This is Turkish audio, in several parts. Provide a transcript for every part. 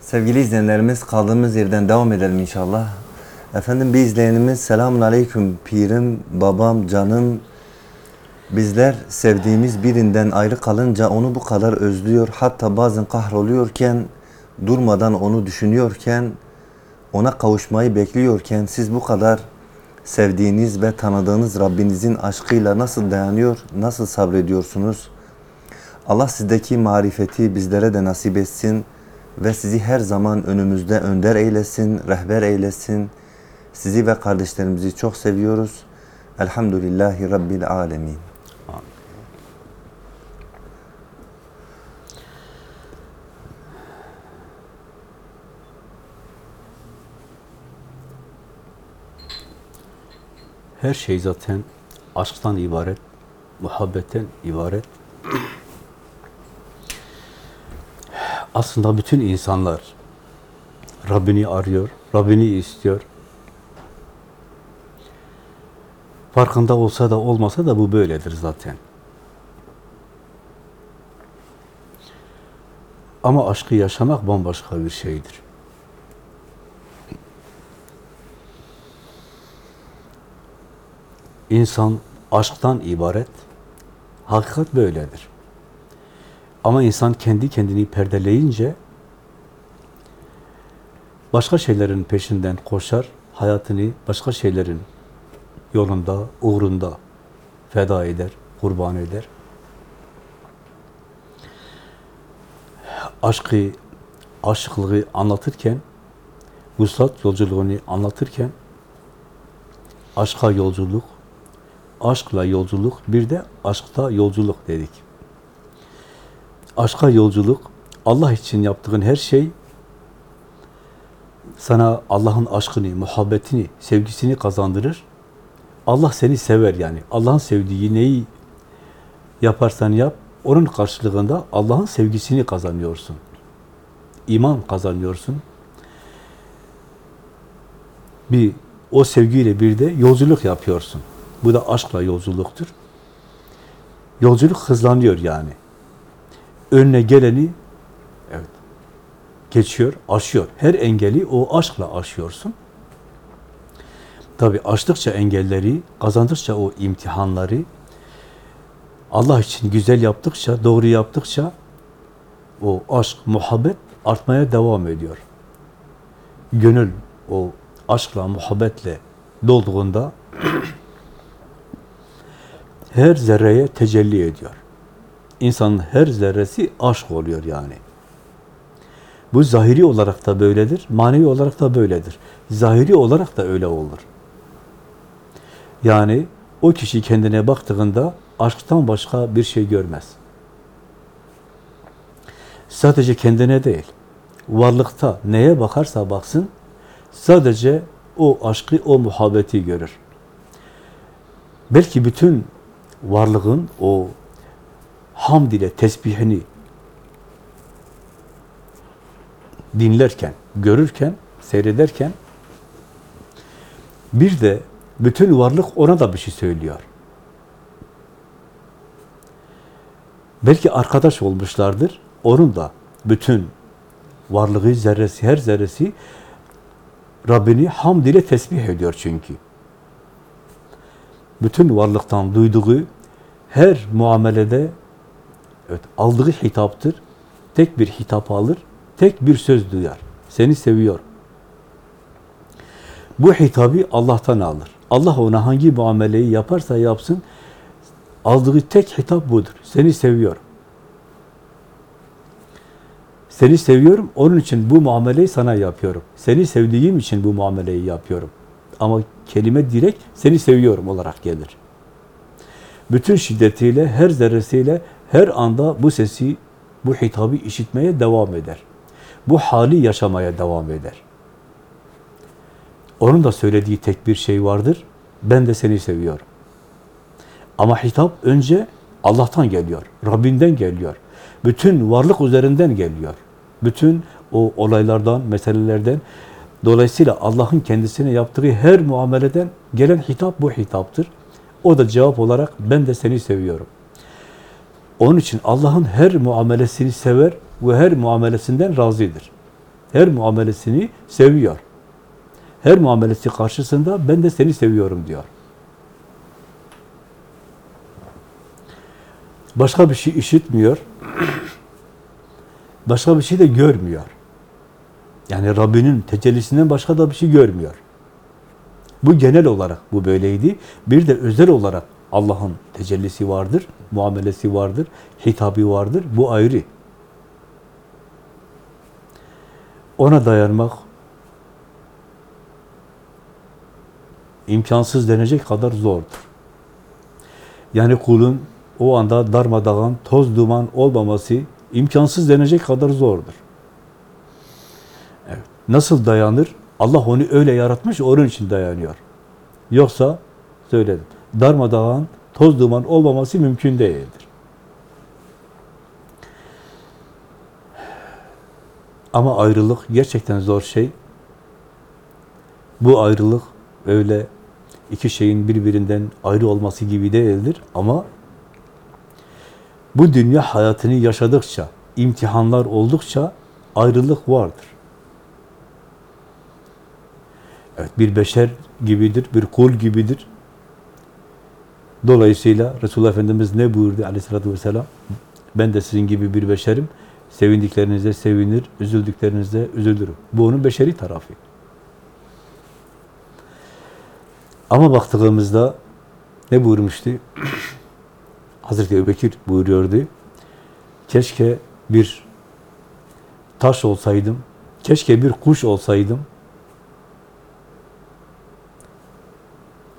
Sevgili izleyenlerimiz kaldığımız yerden devam edelim inşallah. Efendim bir izleyenimiz selamun aleyküm pirim, babam, canım. Bizler sevdiğimiz birinden ayrı kalınca onu bu kadar özlüyor. Hatta bazen kahroluyorken, durmadan onu düşünüyorken, ona kavuşmayı bekliyorken siz bu kadar sevdiğiniz ve tanıdığınız Rabbinizin aşkıyla nasıl dayanıyor, nasıl sabrediyorsunuz? Allah sizdeki marifeti bizlere de nasip etsin ve sizi her zaman önümüzde önder eylesin, rehber eylesin. Sizi ve kardeşlerimizi çok seviyoruz. Elhamdülillahi Rabbil Alemin. Her şey zaten aşktan ibaret, muhabbetten ibaret. Aslında bütün insanlar Rabbini arıyor, Rabbini istiyor. Farkında olsa da olmasa da bu böyledir zaten. Ama aşkı yaşamak bambaşka bir şeydir. İnsan aşktan ibaret. Hakikat böyledir. Ama insan kendi kendini perdeleyince başka şeylerin peşinden koşar, hayatını başka şeylerin yolunda, uğrunda feda eder, kurban eder. Aşkı, aşıklığı anlatırken, vuslat yolculuğunu anlatırken aşka yolculuk, aşkla yolculuk, bir de aşkta yolculuk dedik. Aşka yolculuk, Allah için yaptığın her şey sana Allah'ın aşkını, muhabbetini, sevgisini kazandırır. Allah seni sever yani. Allah'ın sevdiği neyi yaparsan yap, onun karşılığında Allah'ın sevgisini kazanıyorsun. İman kazanıyorsun. Bir o sevgiyle bir de yolculuk yapıyorsun. Bu da aşkla yolculuktur. Yolculuk hızlanıyor yani. Önüne geleni evet geçiyor, aşıyor. Her engeli o aşkla aşıyorsun. Tabi aştıkça engelleri, kazandıkça o imtihanları, Allah için güzel yaptıkça, doğru yaptıkça o aşk, muhabbet artmaya devam ediyor. Gönül o aşkla, muhabbetle dolduğunda her zerreye tecelli ediyor. İnsanın her zerresi aşk oluyor yani. Bu zahiri olarak da böyledir, manevi olarak da böyledir. Zahiri olarak da öyle olur. Yani o kişi kendine baktığında aşktan başka bir şey görmez. Sadece kendine değil, varlıkta neye bakarsa baksın, sadece o aşkı, o muhabbeti görür. Belki bütün varlığın o hamd ile tesbihini dinlerken, görürken, seyrederken bir de bütün varlık ona da bir şey söylüyor. Belki arkadaş olmuşlardır. Onun da bütün varlığı, zerresi, her zerresi Rabbini hamd ile tesbih ediyor çünkü. Bütün varlıktan duyduğu her muamelede evet, aldığı hitaptır. Tek bir hitap alır, tek bir söz duyar. Seni seviyor. Bu hitabı Allah'tan alır. Allah ona hangi muameleyi yaparsa yapsın, aldığı tek hitap budur. Seni seviyorum. Seni seviyorum, onun için bu muameleyi sana yapıyorum. Seni sevdiğim için bu muameleyi yapıyorum. Ama kelime direkt seni seviyorum olarak gelir. Bütün şiddetiyle, her zerresiyle, her anda bu sesi, bu hitabı işitmeye devam eder. Bu hali yaşamaya devam eder. Onun da söylediği tek bir şey vardır. Ben de seni seviyorum. Ama hitap önce Allah'tan geliyor. Rabbinden geliyor. Bütün varlık üzerinden geliyor. Bütün o olaylardan, meselelerden, dolayısıyla Allah'ın kendisine yaptığı her muameleden gelen hitap bu hitaptır. O da cevap olarak ben de seni seviyorum. Onun için Allah'ın her muamelesini sever ve her muamelesinden razıdır. Her muamelesini seviyor. Her muamelesi karşısında ben de seni seviyorum diyor. Başka bir şey işitmiyor. Başka bir şey de görmüyor. Yani Rabbinin tecellisinden başka da bir şey görmüyor. Bu genel olarak bu böyleydi. Bir de özel olarak Allah'ın tecellisi vardır, muamelesi vardır, hitabı vardır. Bu ayrı. Ona dayanmak imkansız denecek kadar zordur. Yani kulun o anda darmadağın, toz duman olmaması imkansız denecek kadar zordur. Evet. Nasıl dayanır? Allah onu öyle yaratmış, onun için dayanıyor. Yoksa, söyledim, darmadağın, toz duman olmaması mümkün değildir. Ama ayrılık gerçekten zor şey. Bu ayrılık öyle iki şeyin birbirinden ayrı olması gibi değildir ama bu dünya hayatını yaşadıkça, imtihanlar oldukça ayrılık vardır. Evet, bir beşer gibidir, bir kul gibidir. Dolayısıyla Resulullah Efendimiz ne buyurdu aleyhissalatü vesselam? Ben de sizin gibi bir beşerim. Sevindiklerinize sevinir, üzüldüklerinize üzülürüm. Bu onun beşeri tarafı. Ama baktığımızda ne buyurmuştu? Hazreti Ebubekir buyuruyordu. Keşke bir taş olsaydım, keşke bir kuş olsaydım,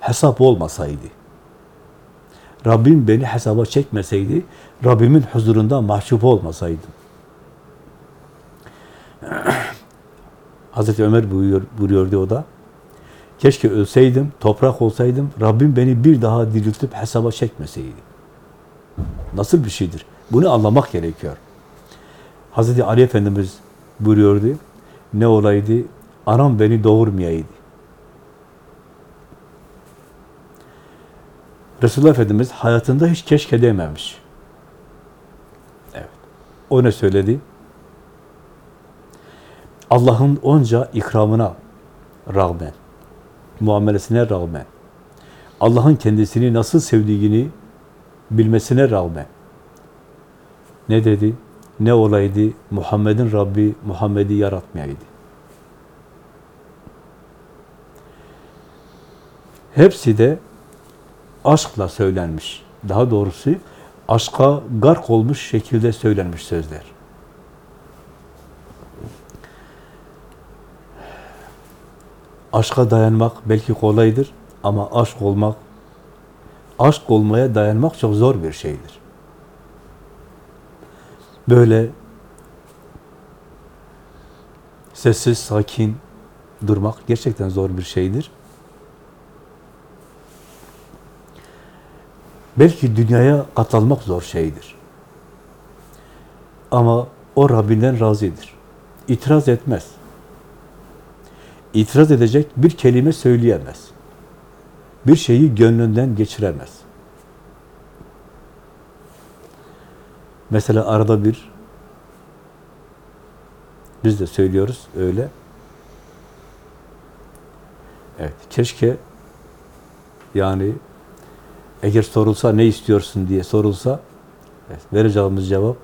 hesap olmasaydı. Rabbim beni hesaba çekmeseydi, Rabbimin huzurunda mahcup olmasaydım. Hazreti Ömer buyuruyor, buyuruyordu o da. Keşke ölseydim, toprak olsaydım, Rabbim beni bir daha diriltip hesaba çekmeseydi. Nasıl bir şeydir? Bunu anlamak gerekiyor. Hazreti Ali Efendimiz buyuruyordu. Ne olaydı? Anam beni doğurmayaydı. Resulullah Efendimiz hayatında hiç keşke dememiş. Evet. O ne söyledi? Allah'ın onca ikramına rağmen, muamelesine rağmen, Allah'ın kendisini nasıl sevdiğini bilmesine rağmen ne dedi? Ne olaydı? Muhammed'in Rabbi Muhammed'i yaratmayaydı. Hepsi de aşkla söylenmiş. Daha doğrusu aşka gark olmuş şekilde söylenmiş sözler. Aşka dayanmak belki kolaydır ama aşk olmak, aşk olmaya dayanmak çok zor bir şeydir. Böyle sessiz, sakin durmak gerçekten zor bir şeydir. Belki dünyaya katlanmak zor şeydir. Ama o Rabbinden razıdır. İtiraz etmez. İtiraz edecek bir kelime söyleyemez. Bir şeyi gönlünden geçiremez. Mesela arada bir biz de söylüyoruz öyle. Evet, keşke yani eğer sorulsa ne istiyorsun diye sorulsa vereceğimiz cevap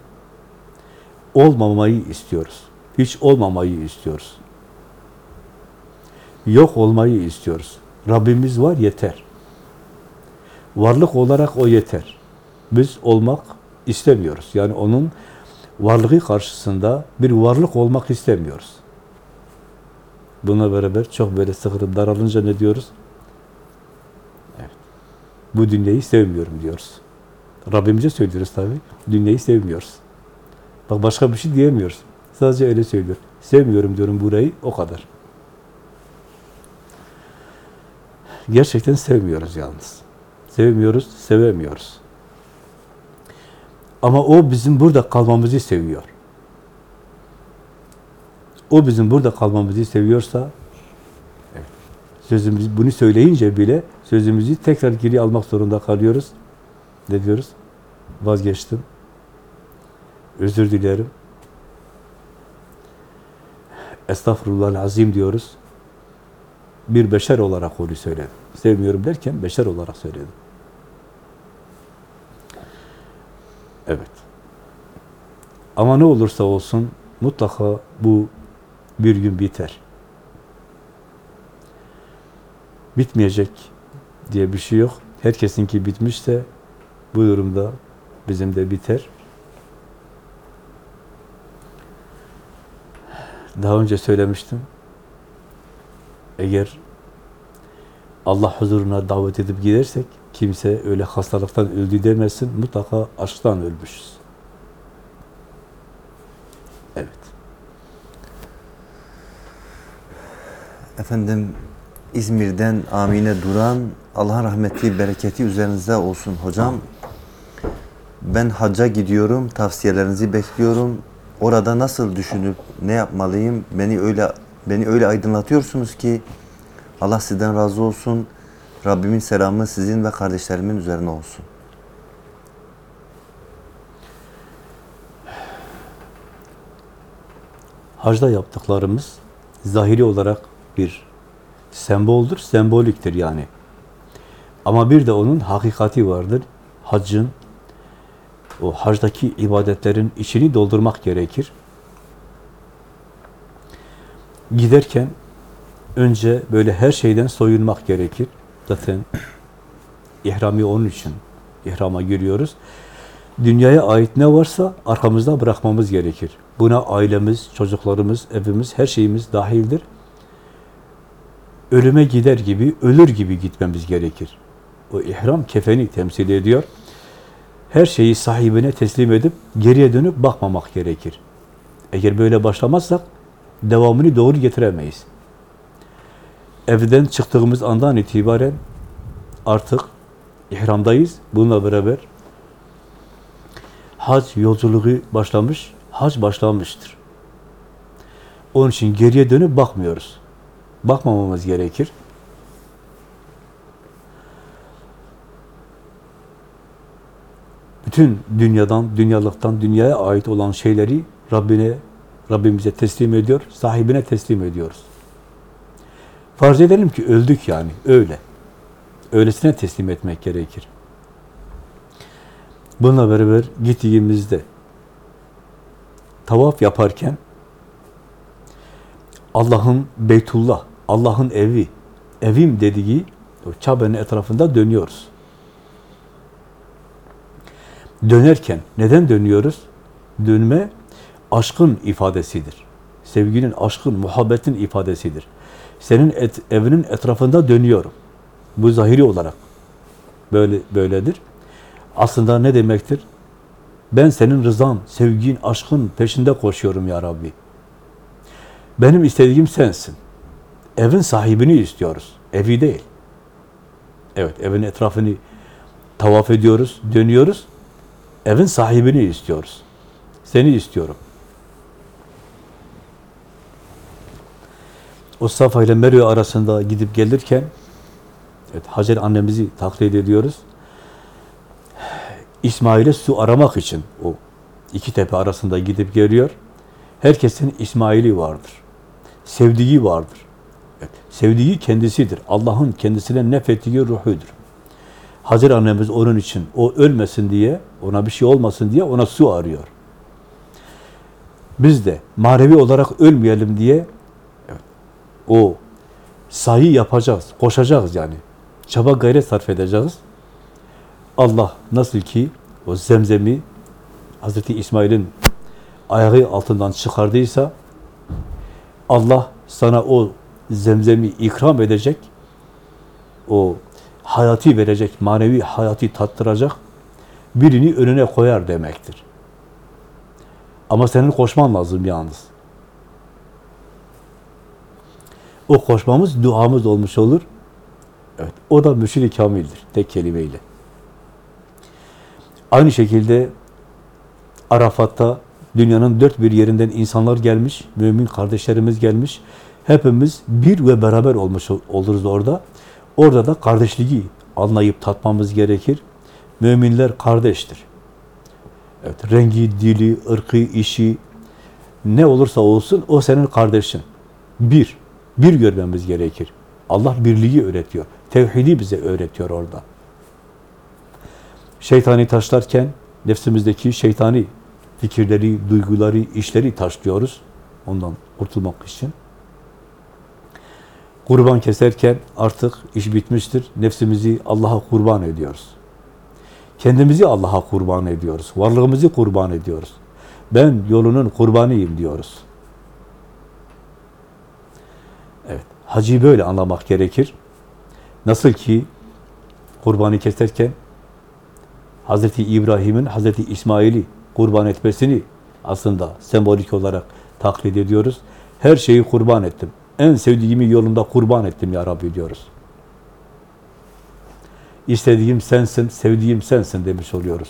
olmamayı istiyoruz. Hiç olmamayı istiyoruz. Yok olmayı istiyoruz. Rabbimiz var yeter. Varlık olarak o yeter. Biz olmak istemiyoruz. Yani onun varlığı karşısında bir varlık olmak istemiyoruz. Buna beraber çok böyle sıkılıp daralınca ne diyoruz? Bu dünyayı sevmiyorum diyoruz. Rabbimize söylüyoruz tabii. Dünyayı sevmiyoruz. Bak başka bir şey diyemiyoruz. Sadece öyle söylüyor. Sevmiyorum diyorum burayı, o kadar. Gerçekten sevmiyoruz yalnız. Sevmiyoruz, sevemiyoruz. Ama o bizim burada kalmamızı seviyor. O bizim burada kalmamızı seviyorsa evet, sözümüzü bunu söyleyince bile sözümüzü tekrar geri almak zorunda kalıyoruz. Ne diyoruz? Vazgeçtim. Özür dilerim. estağfurullah azim diyoruz. Bir beşer olarak onu söyledim. Sevmiyorum derken beşer olarak söyledim. Evet. Ama ne olursa olsun mutlaka bu bir gün biter. Bitmeyecek diye bir şey yok. Herkesinki bitmişse bu durumda bizim de biter. Daha önce söylemiştim. Eğer Allah huzuruna davet edip gidersek kimse öyle hastalıktan öldü demesin. Mutlaka aşktan ölmüşüz. Evet. Efendim İzmir'den Amine Duran Allah'ın rahmeti, bereketi üzerinize olsun hocam. Ben hacca gidiyorum. Tavsiyelerinizi bekliyorum. Orada nasıl düşünüp ne yapmalıyım? Beni öyle beni öyle aydınlatıyorsunuz ki Allah sizden razı olsun. Rabbimin selamı sizin ve kardeşlerimin üzerine olsun. Hacda yaptıklarımız zahiri olarak bir semboldür, semboliktir yani. Ama bir de onun hakikati vardır. Haccın, o hacdaki ibadetlerin içini doldurmak gerekir. Giderken önce böyle her şeyden soyunmak gerekir. Zaten ihrami onun için ihrama giriyoruz. Dünyaya ait ne varsa arkamızda bırakmamız gerekir. Buna ailemiz, çocuklarımız, evimiz, her şeyimiz dahildir. Ölüme gider gibi, ölür gibi gitmemiz gerekir. O ihram kefeni temsil ediyor. Her şeyi sahibine teslim edip geriye dönüp bakmamak gerekir. Eğer böyle başlamazsak devamını doğru getiremeyiz. Evden çıktığımız andan itibaren artık ihramdayız. Bununla beraber hac yolculuğu başlamış, hac başlamıştır. Onun için geriye dönüp bakmıyoruz. Bakmamamız gerekir. Bütün dünyadan, dünyalıktan, dünyaya ait olan şeyleri Rabbine, Rabbimize teslim ediyor, sahibine teslim ediyoruz. Farz edelim ki öldük yani, öyle. Öylesine teslim etmek gerekir. Bununla beraber gittiğimizde tavaf yaparken Allah'ın Beytullah, Allah'ın evi, evim dediği o Kabe'nin etrafında dönüyoruz. Dönerken neden dönüyoruz? Dönme aşkın ifadesidir. Sevginin, aşkın, muhabbetin ifadesidir. Senin et, evinin etrafında dönüyorum. Bu zahiri olarak böyle böyledir. Aslında ne demektir? Ben senin rızan, sevgin, aşkın peşinde koşuyorum ya Rabbi. Benim istediğim sensin. Evin sahibini istiyoruz. Evi değil. Evet, evin etrafını tavaf ediyoruz, dönüyoruz. Evin sahibini istiyoruz. Seni istiyorum. O Safa ile Merve arasında gidip gelirken evet, Hacer annemizi taklit ediyoruz. İsmail'e su aramak için o iki tepe arasında gidip geliyor. Herkesin İsmail'i vardır. Sevdiği vardır. Evet, sevdiği kendisidir. Allah'ın kendisine nefettiği ruhudur. Hacer annemiz onun için o ölmesin diye, ona bir şey olmasın diye ona su arıyor. Biz de manevi olarak ölmeyelim diye o sayı yapacağız, koşacağız yani. Çaba gayret sarf edeceğiz. Allah nasıl ki o zemzemi Hazreti İsmail'in ayağı altından çıkardıysa Allah sana o zemzemi ikram edecek, o hayatı verecek, manevi hayatı tattıracak birini önüne koyar demektir. Ama senin koşman lazım yalnız. O koşmamız duamız olmuş olur. Evet, o da mürşid-i kamildir, tek kelimeyle. Aynı şekilde Arafat'ta dünyanın dört bir yerinden insanlar gelmiş, mümin kardeşlerimiz gelmiş. Hepimiz bir ve beraber olmuş oluruz orada. Orada da kardeşliği anlayıp tatmamız gerekir. Müminler kardeştir. Evet, rengi, dili, ırkı, işi ne olursa olsun o senin kardeşin. Bir, bir görmemiz gerekir. Allah birliği öğretiyor. Tevhidi bize öğretiyor orada. Şeytani taşlarken nefsimizdeki şeytani fikirleri, duyguları, işleri taşlıyoruz. Ondan kurtulmak için. Kurban keserken artık iş bitmiştir. Nefsimizi Allah'a kurban ediyoruz. Kendimizi Allah'a kurban ediyoruz. Varlığımızı kurban ediyoruz. Ben yolunun kurbanıyım diyoruz. Evet, hacı böyle anlamak gerekir. Nasıl ki kurbanı keserken Hazreti İbrahim'in Hazreti İsmail'i kurban etmesini aslında sembolik olarak taklit ediyoruz. Her şeyi kurban ettim. En sevdiğimi yolunda kurban ettim ya Rabbi diyoruz. İstediğim sensin, sevdiğim sensin demiş oluyoruz.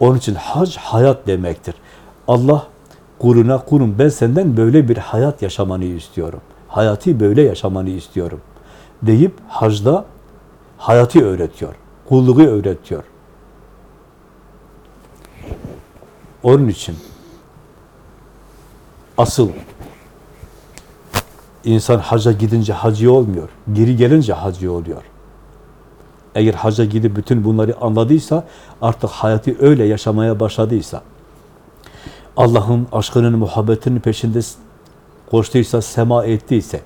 Onun için hac hayat demektir. Allah kuluna kulum ben senden böyle bir hayat yaşamanı istiyorum. Hayatı böyle yaşamanı istiyorum. Deyip hacda hayatı öğretiyor. Kulluğu öğretiyor. Onun için asıl insan haca gidince hacı olmuyor. Geri gelince hacı oluyor. Eğer haca gidip bütün bunları anladıysa, artık hayatı öyle yaşamaya başladıysa, Allah'ın aşkının, muhabbetinin peşinde koştuysa, sema ettiyse,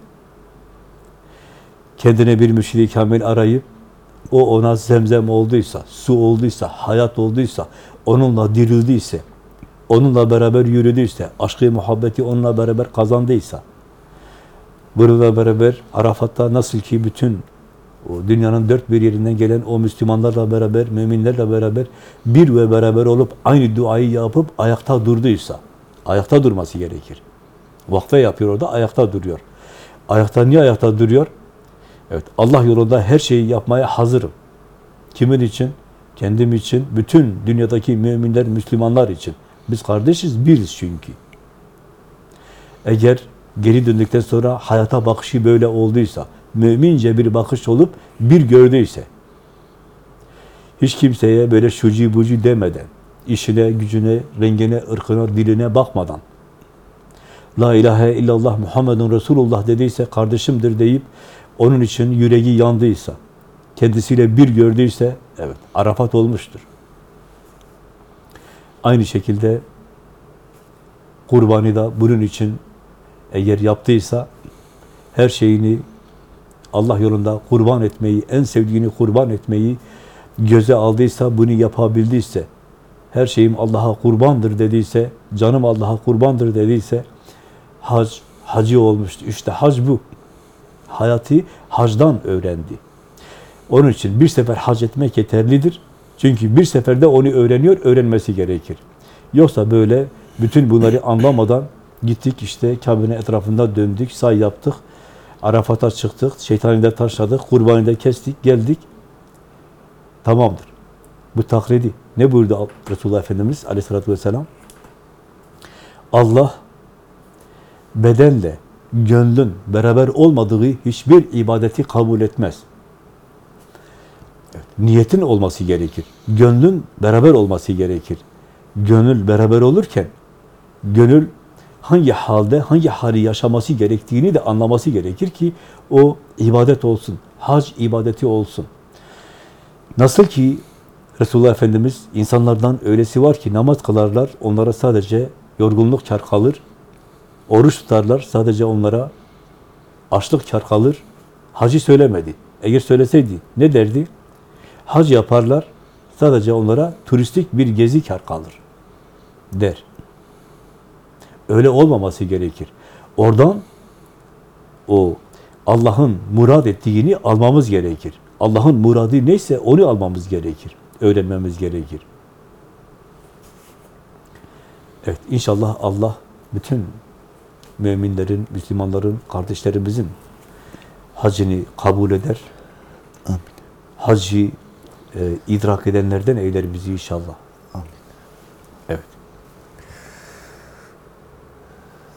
kendine bir müşri kamil arayıp, o ona zemzem olduysa, su olduysa, hayat olduysa, onunla dirildiyse, onunla beraber yürüdüyse, aşkı, muhabbeti onunla beraber kazandıysa, bununla beraber Arafat'ta nasıl ki bütün o dünyanın dört bir yerinden gelen o Müslümanlarla beraber, müminlerle beraber bir ve beraber olup aynı duayı yapıp ayakta durduysa, ayakta durması gerekir. Vakfe yapıyor orada, ayakta duruyor. Ayakta niye ayakta duruyor? Evet, Allah yolunda her şeyi yapmaya hazırım. Kimin için? Kendim için, bütün dünyadaki müminler, Müslümanlar için. Biz kardeşiz, biriz çünkü. Eğer geri döndükten sonra hayata bakışı böyle olduysa, mümince bir bakış olup bir gördüyse, hiç kimseye böyle şucu bucu demeden, işine, gücüne, rengine, ırkına, diline bakmadan, La ilahe illallah Muhammedun Resulullah dediyse, kardeşimdir deyip, onun için yüreği yandıysa, kendisiyle bir gördüyse, evet, Arafat olmuştur. Aynı şekilde kurbanı da bunun için eğer yaptıysa, her şeyini Allah yolunda kurban etmeyi, en sevdiğini kurban etmeyi göze aldıysa, bunu yapabildiyse, her şeyim Allah'a kurbandır dediyse, canım Allah'a kurbandır dediyse, hac, hacı olmuştu. İşte hac bu. Hayatı hacdan öğrendi. Onun için bir sefer hac etmek yeterlidir. Çünkü bir seferde onu öğreniyor, öğrenmesi gerekir. Yoksa böyle bütün bunları anlamadan gittik işte Kabe'nin etrafında döndük, say yaptık, Arafat'a çıktık, şeytani de taşladık, kurbanı da kestik, geldik. Tamamdır. Bu takridi. Ne buyurdu Resulullah Efendimiz aleyhissalatü vesselam? Allah bedenle gönlün beraber olmadığı hiçbir ibadeti kabul etmez. Evet, niyetin olması gerekir. Gönlün beraber olması gerekir. Gönül beraber olurken gönül hangi halde, hangi hali yaşaması gerektiğini de anlaması gerekir ki o ibadet olsun, hac ibadeti olsun. Nasıl ki Resulullah Efendimiz insanlardan öylesi var ki namaz kılarlar, onlara sadece yorgunluk kar kalır, oruç tutarlar, sadece onlara açlık kar kalır. Hacı söylemedi. Eğer söyleseydi ne derdi? Hac yaparlar, sadece onlara turistik bir gezi kar kalır der. Öyle olmaması gerekir. Oradan o Allah'ın murad ettiğini almamız gerekir. Allah'ın muradı neyse onu almamız gerekir. Öğrenmemiz gerekir. Evet inşallah Allah bütün müminlerin, Müslümanların, kardeşlerimizin hacını kabul eder. Amin. Hacı e, idrak edenlerden eyler bizi inşallah. Amin. Evet.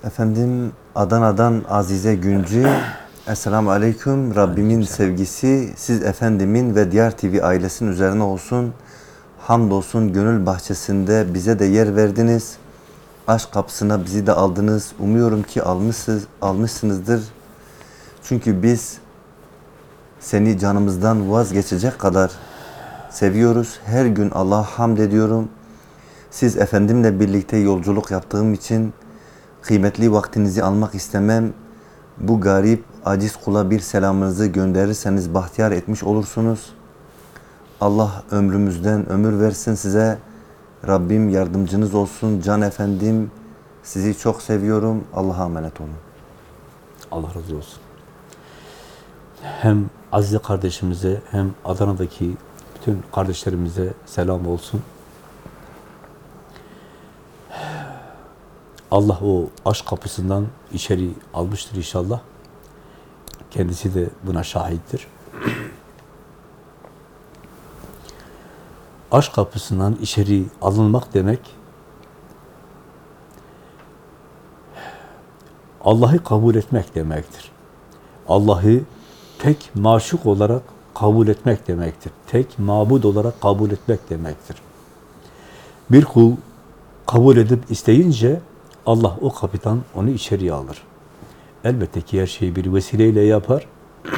Efendim Adana'dan Azize Güncü. Esselamu Aleyküm. Rabbimin sevgisi siz efendimin ve diğer TV ailesinin üzerine olsun. Hamdolsun gönül bahçesinde bize de yer verdiniz. aşk kapısına bizi de aldınız. Umuyorum ki almışsınız, almışsınızdır. Çünkü biz seni canımızdan vazgeçecek kadar seviyoruz. Her gün Allah'a hamd ediyorum. Siz efendimle birlikte yolculuk yaptığım için kıymetli vaktinizi almak istemem. Bu garip, aciz kula bir selamınızı gönderirseniz bahtiyar etmiş olursunuz. Allah ömrümüzden ömür versin size. Rabbim yardımcınız olsun. Can efendim sizi çok seviyorum. Allah'a emanet olun. Allah razı olsun. Hem Azize kardeşimize hem Adana'daki bütün kardeşlerimize selam olsun. Allah o aşk kapısından içeri almıştır inşallah. Kendisi de buna şahittir. aşk kapısından içeri alınmak demek Allah'ı kabul etmek demektir. Allah'ı tek maşuk olarak kabul etmek demektir. Tek mabud olarak kabul etmek demektir. Bir kul kabul edip isteyince Allah o kapıdan onu içeriye alır. Elbette ki her şeyi bir vesileyle yapar.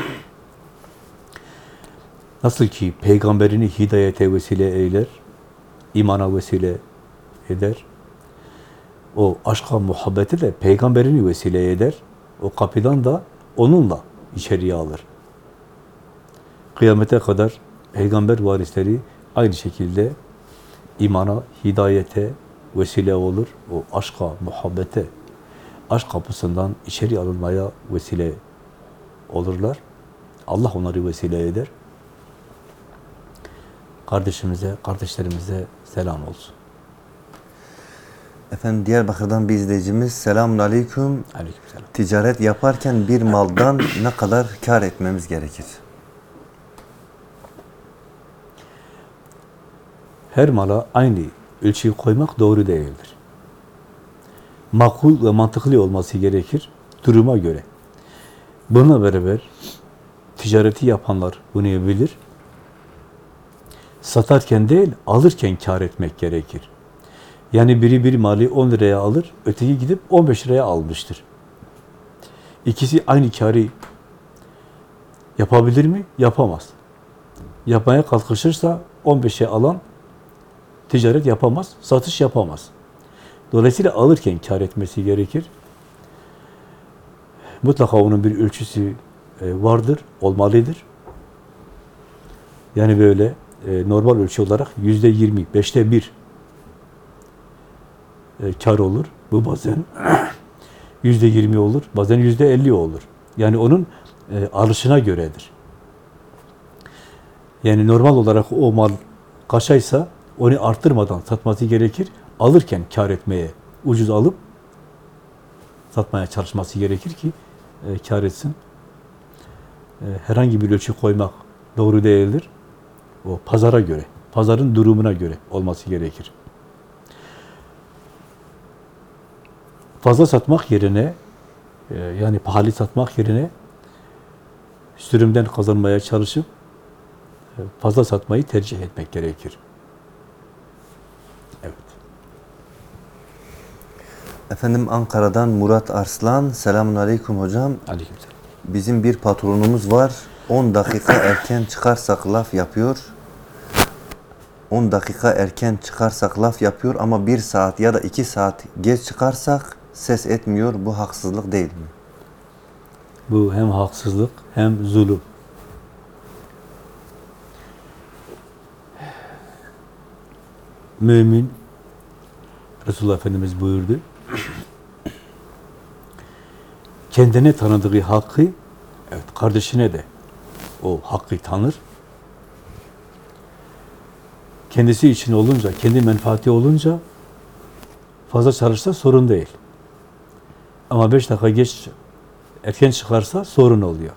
Nasıl ki peygamberini hidayete vesile eyler, imana vesile eder, o aşka, muhabbeti de peygamberini vesile eder. O kapıdan da onunla içeriye alır. Kıyamete kadar peygamber varisleri aynı şekilde imana, hidayete vesile olur. O aşka, muhabbete, aşk kapısından içeri alınmaya vesile olurlar. Allah onları vesile eder. Kardeşimize, kardeşlerimize selam olsun. Efendim Diyarbakır'dan bir izleyicimiz selamun aleyküm. Aleykümselam. Ticaret yaparken bir maldan ne kadar kar etmemiz gerekir? her mala aynı ölçüyü koymak doğru değildir. Makul ve mantıklı olması gerekir duruma göre. Bununla beraber ticareti yapanlar bunu bilir. Satarken değil, alırken kar etmek gerekir. Yani biri bir mali 10 liraya alır, öteki gidip 15 liraya almıştır. İkisi aynı karı yapabilir mi? Yapamaz. Yapmaya kalkışırsa 15'e alan ticaret yapamaz, satış yapamaz. Dolayısıyla alırken kar etmesi gerekir. Mutlaka onun bir ölçüsü e, vardır, olmalıdır. Yani böyle e, normal ölçü olarak yüzde yirmi, beşte bir e, kar olur. Bu bazen yüzde yirmi olur, bazen yüzde elli olur. Yani onun alışına göredir. Yani normal olarak o mal kaçaysa onu arttırmadan satması gerekir. Alırken kar etmeye, ucuz alıp satmaya çalışması gerekir ki e, kar etsin. E, herhangi bir ölçü koymak doğru değildir. O pazara göre, pazarın durumuna göre olması gerekir. Fazla satmak yerine, e, yani pahalı satmak yerine sürümden kazanmaya çalışıp e, fazla satmayı tercih etmek gerekir. Efendim Ankara'dan Murat Arslan. Selamun aleyküm hocam. Aleykümselam. Bizim bir patronumuz var. 10 dakika erken çıkarsak laf yapıyor. 10 dakika erken çıkarsak laf yapıyor ama 1 saat ya da 2 saat geç çıkarsak ses etmiyor. Bu haksızlık değil mi? Bu hem haksızlık hem zulüm. Mümin, Resulullah Efendimiz buyurdu, kendine tanıdığı hakkı, evet kardeşine de o hakkı tanır. Kendisi için olunca, kendi menfaati olunca fazla çalışsa sorun değil. Ama beş dakika geç erken çıkarsa sorun oluyor.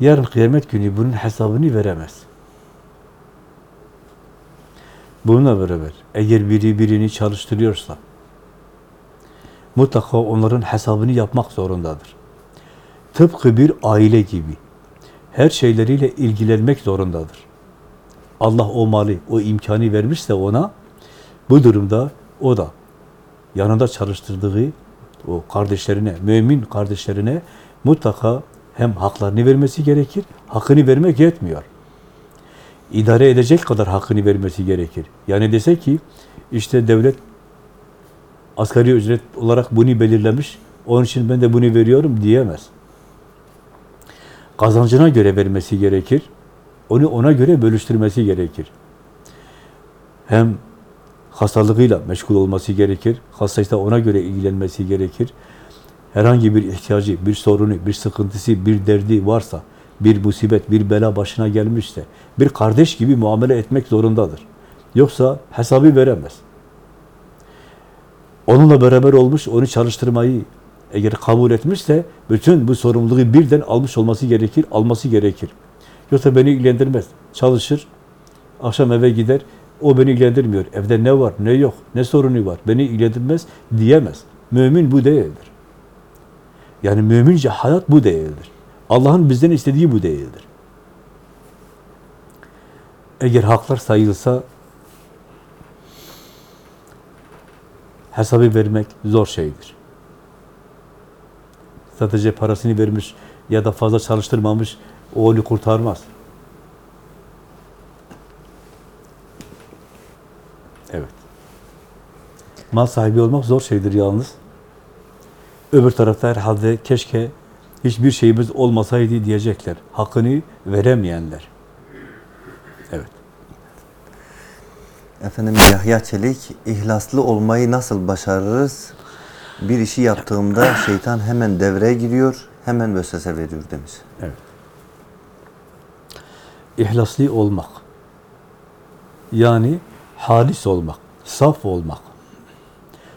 Yarın kıyamet günü bunun hesabını veremez. Bununla beraber eğer biri birini çalıştırıyorsa mutlaka onların hesabını yapmak zorundadır. Tıpkı bir aile gibi her şeyleriyle ilgilenmek zorundadır. Allah o mali, o imkanı vermişse ona bu durumda o da yanında çalıştırdığı o kardeşlerine, mümin kardeşlerine mutlaka hem haklarını vermesi gerekir, hakkını vermek yetmiyor. İdare edecek kadar hakkını vermesi gerekir. Yani dese ki, işte devlet asgari ücret olarak bunu belirlemiş, onun için ben de bunu veriyorum diyemez. Kazancına göre vermesi gerekir, onu ona göre bölüştürmesi gerekir. Hem hastalığıyla meşgul olması gerekir, hastaysa ona göre ilgilenmesi gerekir. Herhangi bir ihtiyacı, bir sorunu, bir sıkıntısı, bir derdi varsa, bir musibet, bir bela başına gelmişse, bir kardeş gibi muamele etmek zorundadır. Yoksa hesabı veremez. Onunla beraber olmuş, onu çalıştırmayı eğer kabul etmişse, bütün bu sorumluluğu birden almış olması gerekir, alması gerekir. Yoksa beni ilgilendirmez. Çalışır, akşam eve gider, o beni ilgilendirmiyor. Evde ne var, ne yok, ne sorunu var, beni ilgilendirmez diyemez. Mümin bu değildir. Yani mümince hayat bu değildir. Allah'ın bizden istediği bu değildir. Eğer haklar sayılsa hesabı vermek zor şeydir. Sadece parasını vermiş ya da fazla çalıştırmamış o onu kurtarmaz. Evet. Mal sahibi olmak zor şeydir yalnız. Öbür tarafta herhalde keşke hiçbir şeyimiz olmasaydı diyecekler. Hakkını veremeyenler. Efendim Yahya Çelik, ihlaslı olmayı nasıl başarırız? Bir işi yaptığımda şeytan hemen devreye giriyor, hemen vesvese veriyor demiş. Evet. İhlaslı olmak. Yani halis olmak, saf olmak.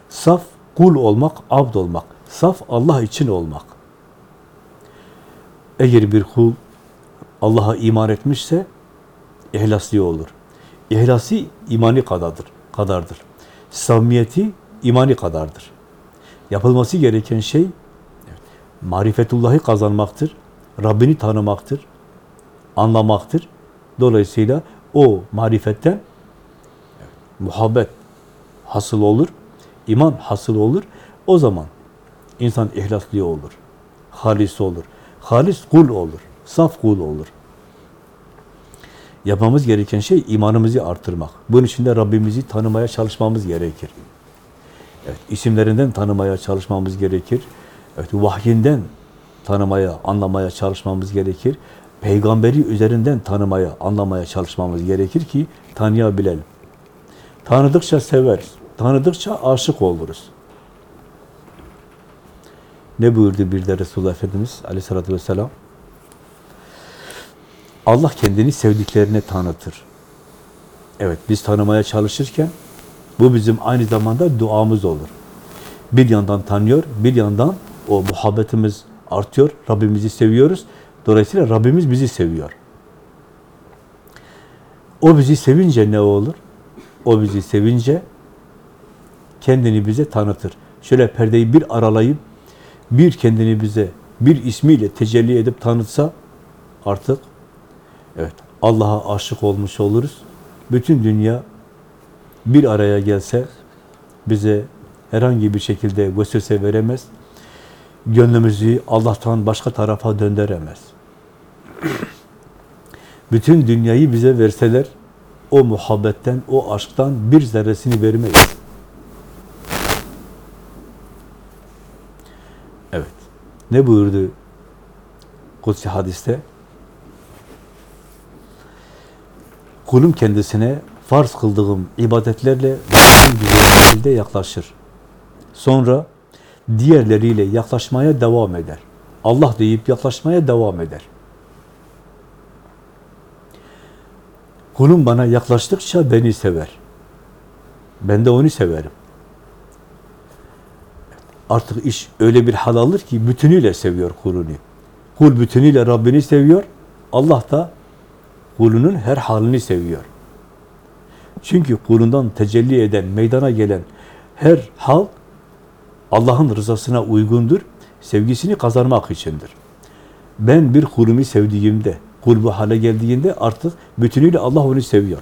Saf kul olmak, abd olmak. Saf Allah için olmak. Eğer bir kul Allah'a iman etmişse ihlaslı olur. İhlası imani kadardır. kadardır. Samimiyeti imani kadardır. Yapılması gereken şey evet, marifetullahı kazanmaktır. Rabbini tanımaktır. Anlamaktır. Dolayısıyla o marifetten muhabbet hasıl olur. iman hasıl olur. O zaman insan ihlaslı olur. Halis olur. Halis kul olur. Saf kul olur. Yapmamız gereken şey imanımızı artırmak. Bunun için de Rabbimizi tanımaya çalışmamız gerekir. Evet, isimlerinden tanımaya çalışmamız gerekir. Evet, vahyinden tanımaya, anlamaya çalışmamız gerekir. Peygamberi üzerinden tanımaya, anlamaya çalışmamız gerekir ki tanıyabilelim. Tanıdıkça severiz. Tanıdıkça aşık oluruz. Ne buyurdu bir de Resulullah Efendimiz aleyhissalatü vesselam? Allah kendini sevdiklerine tanıtır. Evet, biz tanımaya çalışırken bu bizim aynı zamanda duamız olur. Bir yandan tanıyor, bir yandan o muhabbetimiz artıyor, Rabbimizi seviyoruz. Dolayısıyla Rabbimiz bizi seviyor. O bizi sevince ne olur? O bizi sevince kendini bize tanıtır. Şöyle perdeyi bir aralayıp bir kendini bize bir ismiyle tecelli edip tanıtsa artık evet Allah'a aşık olmuş oluruz. Bütün dünya bir araya gelse bize herhangi bir şekilde vesvese veremez. Gönlümüzü Allah'tan başka tarafa döndüremez. Bütün dünyayı bize verseler o muhabbetten, o aşktan bir zerresini vermeyiz. Evet. Ne buyurdu Kutsi hadiste? Kulum kendisine farz kıldığım ibadetlerle güzel şekilde yaklaşır. Sonra diğerleriyle yaklaşmaya devam eder. Allah deyip yaklaşmaya devam eder. Kulum bana yaklaştıkça beni sever. Ben de onu severim. Artık iş öyle bir hal alır ki bütünüyle seviyor kulunu. Kul bütünüyle Rabbini seviyor. Allah da kulunun her halini seviyor. Çünkü kulundan tecelli eden, meydana gelen her hal Allah'ın rızasına uygundur. Sevgisini kazanmak içindir. Ben bir kulumu sevdiğimde, kul bu hale geldiğinde artık bütünüyle Allah onu seviyor.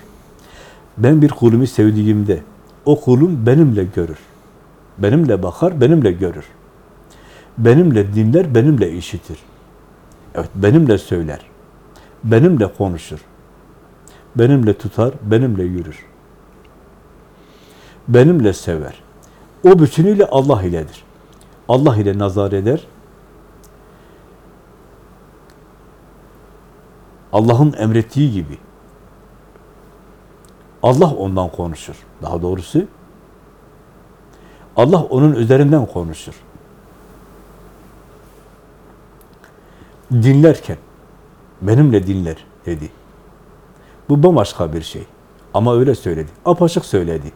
Ben bir kulumu sevdiğimde, o kulum benimle görür. Benimle bakar, benimle görür. Benimle dinler, benimle işitir. Evet, benimle söyler. Benimle konuşur. Benimle tutar, benimle yürür. Benimle sever. O bütünüyle Allah iledir. Allah ile nazar eder. Allah'ın emrettiği gibi. Allah ondan konuşur. Daha doğrusu Allah onun üzerinden konuşur. Dinlerken benimle dinler dedi. Bu bambaşka bir şey. Ama öyle söyledi. Apaçık söyledi.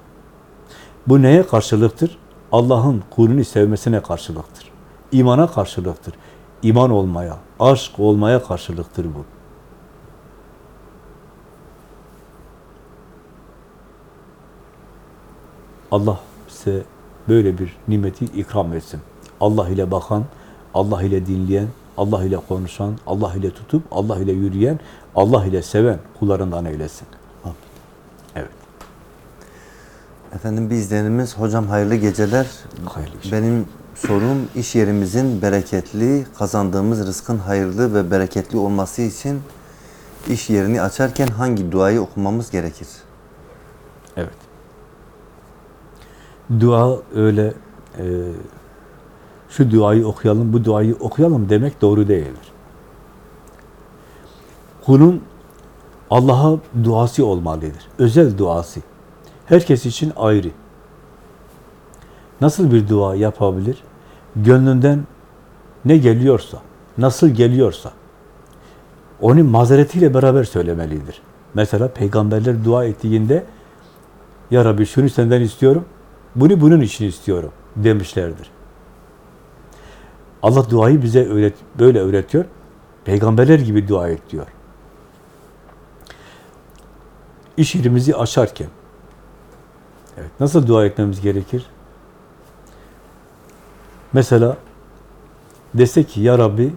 Bu neye karşılıktır? Allah'ın kulünü sevmesine karşılıktır. İmana karşılıktır. İman olmaya, aşk olmaya karşılıktır bu. Allah size böyle bir nimeti ikram etsin. Allah ile bakan, Allah ile dinleyen, Allah ile konuşan, Allah ile tutup, Allah ile yürüyen, Allah ile seven kullarından eylesin. Evet. Efendim bir izleyenimiz, hocam hayırlı geceler. Hayırlı geceler. Benim sorum iş yerimizin bereketli, kazandığımız rızkın hayırlı ve bereketli olması için iş yerini açarken hangi duayı okumamız gerekir? Evet. Dua öyle e, şu duayı okuyalım, bu duayı okuyalım demek doğru değildir. Kulun Allah'a duası olmalıdır. Özel duası. Herkes için ayrı. Nasıl bir dua yapabilir? Gönlünden ne geliyorsa, nasıl geliyorsa, onu mazeretiyle beraber söylemelidir. Mesela peygamberler dua ettiğinde Ya Rabbi şunu senden istiyorum, bunu bunun için istiyorum demişlerdir. Allah duayı bize öğret, böyle öğretiyor. Peygamberler gibi dua et diyor. İş yerimizi açarken evet, nasıl dua etmemiz gerekir? Mesela desek ki Ya Rabbi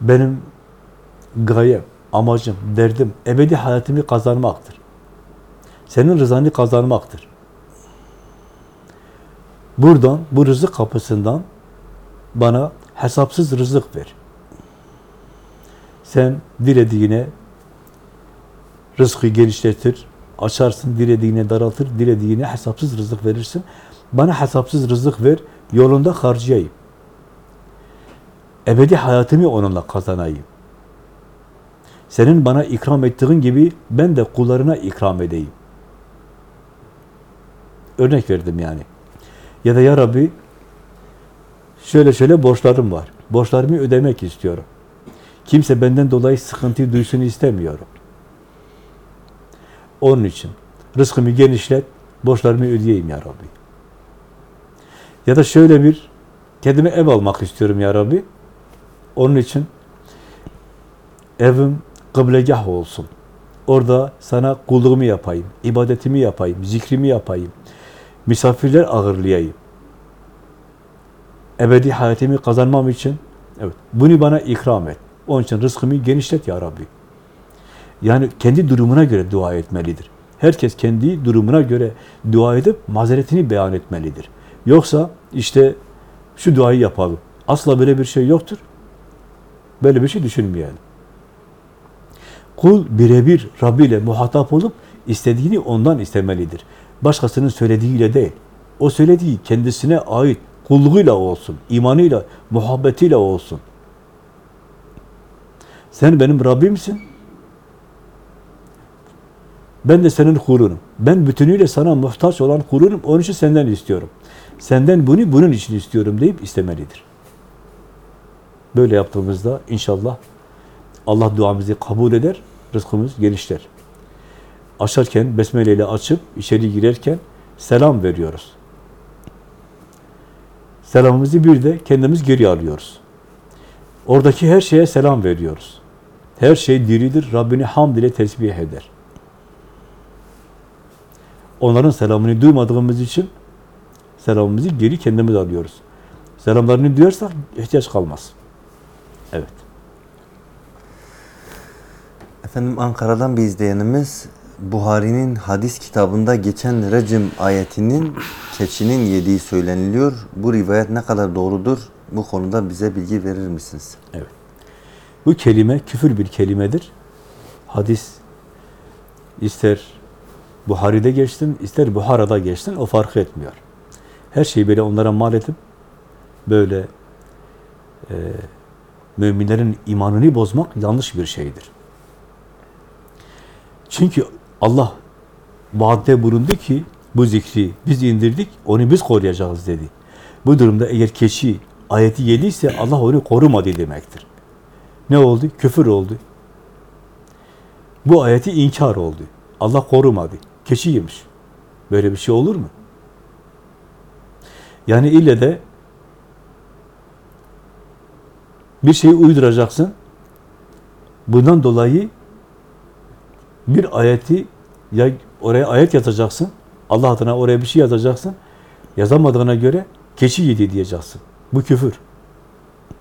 benim gayem, amacım, derdim ebedi hayatımı kazanmaktır. Senin rızanı kazanmaktır. Buradan, bu rızık kapısından bana hesapsız rızık ver. Sen dilediğine rızkı genişletir, açarsın, dilediğine daraltır, dilediğine hesapsız rızık verirsin. Bana hesapsız rızık ver, yolunda harcayayım. Ebedi hayatımı onunla kazanayım. Senin bana ikram ettiğin gibi ben de kullarına ikram edeyim. Örnek verdim yani. Ya da ya Rabbi şöyle şöyle borçlarım var. Borçlarımı ödemek istiyorum. Kimse benden dolayı sıkıntı duysun istemiyorum. Onun için rızkımı genişlet, borçlarımı ödeyeyim ya Rabbi. Ya da şöyle bir kendime ev almak istiyorum ya Rabbi. Onun için evim kıblegah olsun. Orada sana kulluğumu yapayım, ibadetimi yapayım, zikrimi yapayım, misafirler ağırlayayım. Ebedi hayatımı kazanmam için evet bunu bana ikram et. Onun için rızkımı genişlet ya Rabbi. Yani kendi durumuna göre dua etmelidir. Herkes kendi durumuna göre dua edip mazeretini beyan etmelidir. Yoksa işte şu duayı yapalım. Asla böyle bir şey yoktur. Böyle bir şey düşünmeyelim. Kul birebir Rabbi ile muhatap olup istediğini ondan istemelidir. Başkasının söylediğiyle değil. O söylediği kendisine ait kulluğuyla olsun, imanıyla, muhabbetiyle olsun. Sen benim Rabbimsin. Ben de senin kulunum. Ben bütünüyle sana muhtaç olan kulunum. Onun için senden istiyorum. Senden bunu bunun için istiyorum deyip istemelidir. Böyle yaptığımızda inşallah Allah duamızı kabul eder, rızkımız genişler. Açarken, besmele ile açıp, içeri girerken selam veriyoruz. Selamımızı bir de kendimiz geri alıyoruz. Oradaki her şeye selam veriyoruz. Her şey diridir, Rabbini hamd ile tesbih eder. Onların selamını duymadığımız için selamımızı geri kendimiz alıyoruz. Selamlarını duyarsak ihtiyaç kalmaz. Evet. Efendim Ankara'dan bir izleyenimiz Buhari'nin hadis kitabında geçen recim ayetinin keçinin yediği söyleniliyor. Bu rivayet ne kadar doğrudur? Bu konuda bize bilgi verir misiniz? Evet. Bu kelime küfür bir kelimedir. Hadis ister Buhari'de geçsin, ister Buhara'da geçsin o fark etmiyor. Her şeyi böyle onlara mal edip böyle e, müminlerin imanını bozmak yanlış bir şeydir. Çünkü Allah vaatte bulundu ki bu zikri biz indirdik, onu biz koruyacağız dedi. Bu durumda eğer keçi ayeti yediyse Allah onu korumadı demektir. Ne oldu? Küfür oldu. Bu ayeti inkar oldu. Allah korumadı. Keçi yemiş. Böyle bir şey olur mu? Yani ille de bir şeyi uyduracaksın. Bundan dolayı bir ayeti ya oraya ayet yazacaksın. Allah adına oraya bir şey yazacaksın. Yazamadığına göre keçi yedi diyeceksin. Bu küfür.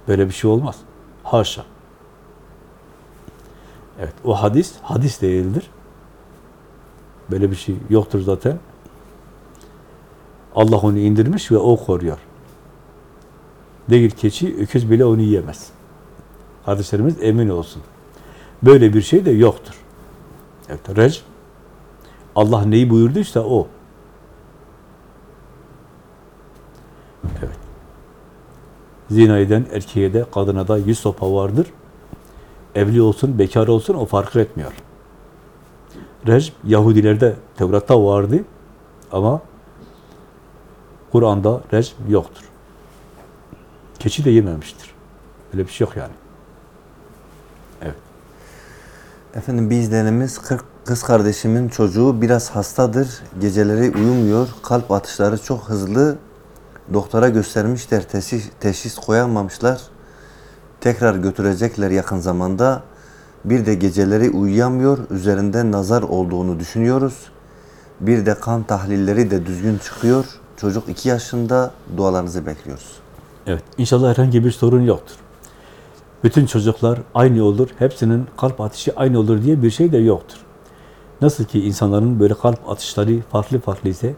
Böyle bir şey olmaz. Haşa. Evet, o hadis, hadis değildir. Böyle bir şey yoktur zaten. Allah onu indirmiş ve o koruyor. Değil keçi, öküz bile onu yiyemez. Kardeşlerimiz emin olsun. Böyle bir şey de yoktur. Evet, rec, Allah neyi buyurduysa o. Evet. Zina eden erkeğe de kadına da yüz sopa vardır. Evli olsun, bekar olsun o fark etmiyor. Recm, Yahudilerde Tevrat'ta vardı ama Kur'an'da recm yoktur. Keçi de yememiştir. Öyle bir şey yok yani. Evet. Efendim bir izleyenimiz 40 kız kardeşimin çocuğu biraz hastadır. Geceleri uyumuyor. Kalp atışları çok hızlı. Doktora göstermişler. Teşhis, teşhis koyamamışlar. Tekrar götürecekler yakın zamanda. Bir de geceleri uyuyamıyor. Üzerinde nazar olduğunu düşünüyoruz. Bir de kan tahlilleri de düzgün çıkıyor. Çocuk 2 yaşında. Dualarınızı bekliyoruz. Evet. İnşallah herhangi bir sorun yoktur. Bütün çocuklar aynı olur, hepsinin kalp atışı aynı olur diye bir şey de yoktur. Nasıl ki insanların böyle kalp atışları farklı farklı ise,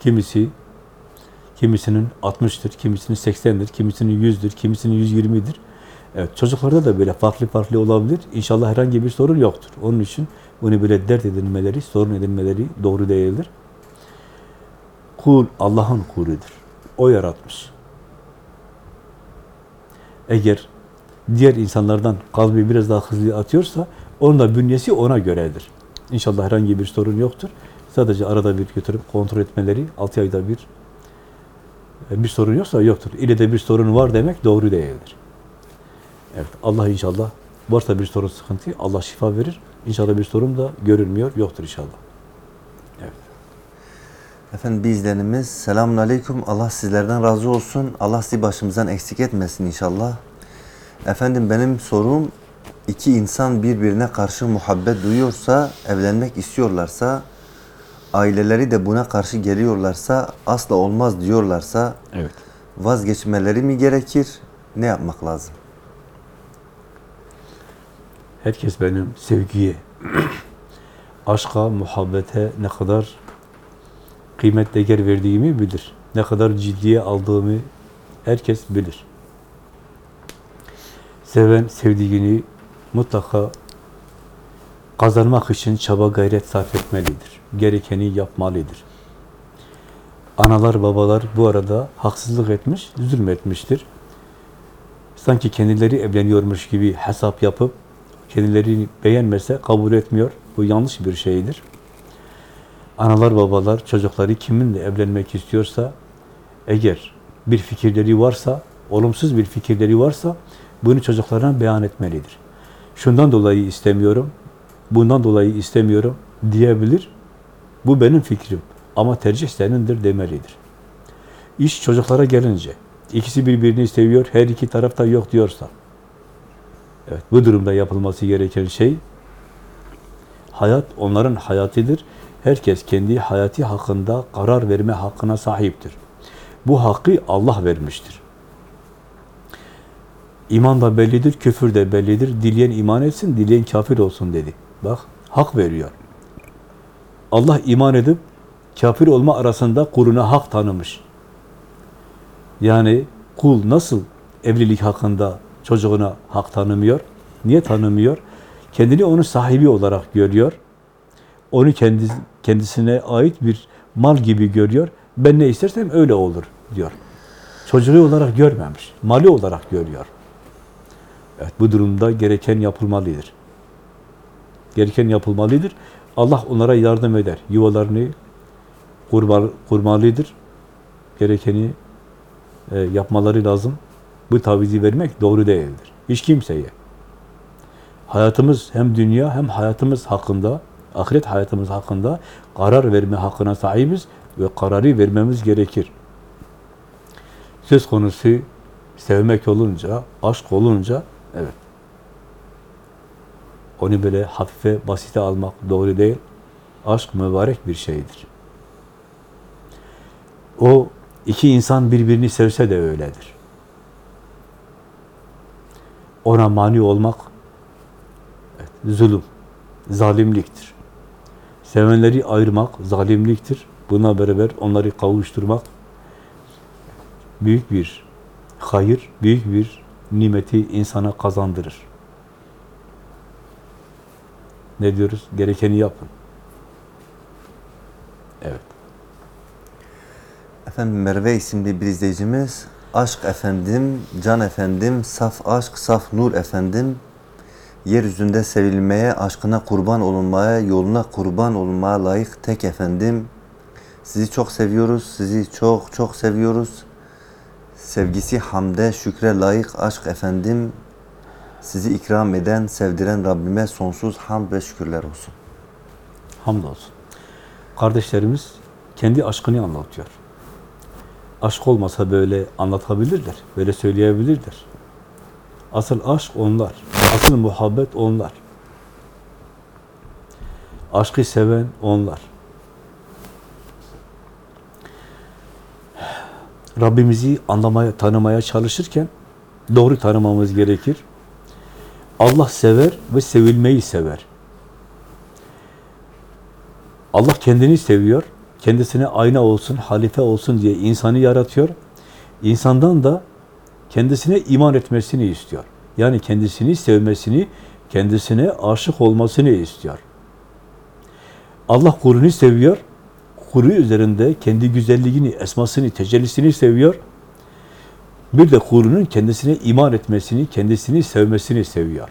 kimisi, kimisinin 60'tır, kimisinin 80'dir, kimisinin 100'dür, kimisinin 120'dir. Evet, çocuklarda da böyle farklı farklı olabilir. İnşallah herhangi bir sorun yoktur. Onun için bunu böyle dert edinmeleri, sorun edinmeleri doğru değildir. Kul Allah'ın kuludur. O yaratmış. Eğer diğer insanlardan kalbi biraz daha hızlı atıyorsa onun da bünyesi ona göredir. İnşallah herhangi bir sorun yoktur. Sadece arada bir götürüp kontrol etmeleri, 6 ayda bir bir sorun yoksa yoktur. İle de bir sorun var demek doğru değildir. Evet, Allah inşallah varsa bir sorun sıkıntı, Allah şifa verir. İnşallah bir sorun da görünmüyor, yoktur inşallah. Evet. Efendim bir izleyenimiz selamun aleyküm. Allah sizlerden razı olsun. Allah sizi başımızdan eksik etmesin inşallah. Efendim benim sorum iki insan birbirine karşı muhabbet duyuyorsa, evlenmek istiyorlarsa, aileleri de buna karşı geliyorlarsa, asla olmaz diyorlarsa Evet. vazgeçmeleri mi gerekir? Ne yapmak lazım? Herkes benim sevgiye, aşka, muhabbete ne kadar kıymet değer verdiğimi bilir. Ne kadar ciddiye aldığımı herkes bilir. Seven sevdiğini mutlaka kazanmak için çaba gayret sarf etmelidir. Gerekeni yapmalıdır. Analar, babalar bu arada haksızlık etmiş, zulmetmiştir. Sanki kendileri evleniyormuş gibi hesap yapıp kendilerini beğenmese kabul etmiyor. Bu yanlış bir şeydir. Analar, babalar çocukları kiminle evlenmek istiyorsa eğer bir fikirleri varsa, olumsuz bir fikirleri varsa bunu çocuklarına beyan etmelidir. Şundan dolayı istemiyorum, bundan dolayı istemiyorum diyebilir. Bu benim fikrim ama tercih senindir demelidir. İş çocuklara gelince, ikisi birbirini seviyor, her iki tarafta yok diyorsa, evet bu durumda yapılması gereken şey, hayat onların hayatıdır. Herkes kendi hayatı hakkında karar verme hakkına sahiptir. Bu hakkı Allah vermiştir. İman da bellidir, küfür de bellidir. Dileyen iman etsin, dileyen kafir olsun dedi. Bak, hak veriyor. Allah iman edip kafir olma arasında kuluna hak tanımış. Yani kul nasıl evlilik hakkında çocuğuna hak tanımıyor? Niye tanımıyor? Kendini onun sahibi olarak görüyor. Onu kendi, kendisine ait bir mal gibi görüyor. Ben ne istersem öyle olur diyor. Çocuğu olarak görmemiş, mali olarak görüyor. Evet, bu durumda gereken yapılmalıdır. Gereken yapılmalıdır. Allah onlara yardım eder. Yuvalarını kurma, kurmalıdır. Gerekeni e, yapmaları lazım. Bu tavizi vermek doğru değildir. Hiç kimseye. Hayatımız hem dünya hem hayatımız hakkında, ahiret hayatımız hakkında karar verme hakkına sahibiz ve kararı vermemiz gerekir. Söz konusu sevmek olunca, aşk olunca, evet. Onu böyle hafife, basite almak doğru değil. Aşk mübarek bir şeydir. O iki insan birbirini sevse de öyledir. Ona mani olmak evet, zulüm, zalimliktir. Sevenleri ayırmak zalimliktir. Buna beraber onları kavuşturmak büyük bir hayır, büyük bir nimeti insana kazandırır. Ne diyoruz? Gerekeni yapın. Evet. Efendim Merve isimli bir izleyicimiz Aşk efendim, can efendim, saf aşk, saf nur efendim Yeryüzünde sevilmeye, aşkına kurban olunmaya, yoluna kurban olunmaya layık tek efendim Sizi çok seviyoruz, sizi çok çok seviyoruz Sevgisi hamde, şükre layık aşk efendim Sizi ikram eden, sevdiren Rabbime sonsuz hamd ve şükürler olsun. Hamdolsun. Kardeşlerimiz kendi aşkını anlatıyor. Aşk olmasa böyle anlatabilirler, böyle söyleyebilirler. Asıl aşk onlar, asıl muhabbet onlar. Aşkı seven onlar. Rabbimizi anlamaya, tanımaya çalışırken doğru tanımamız gerekir. Allah sever ve sevilmeyi sever. Allah kendini seviyor, kendisine ayna olsun, halife olsun diye insanı yaratıyor. İnsandan da kendisine iman etmesini istiyor. Yani kendisini sevmesini, kendisine aşık olmasını istiyor. Allah kulunu seviyor, kulu üzerinde kendi güzelliğini, esmasını, tecellisini seviyor. Bir de kulunun kendisine iman etmesini, kendisini sevmesini seviyor.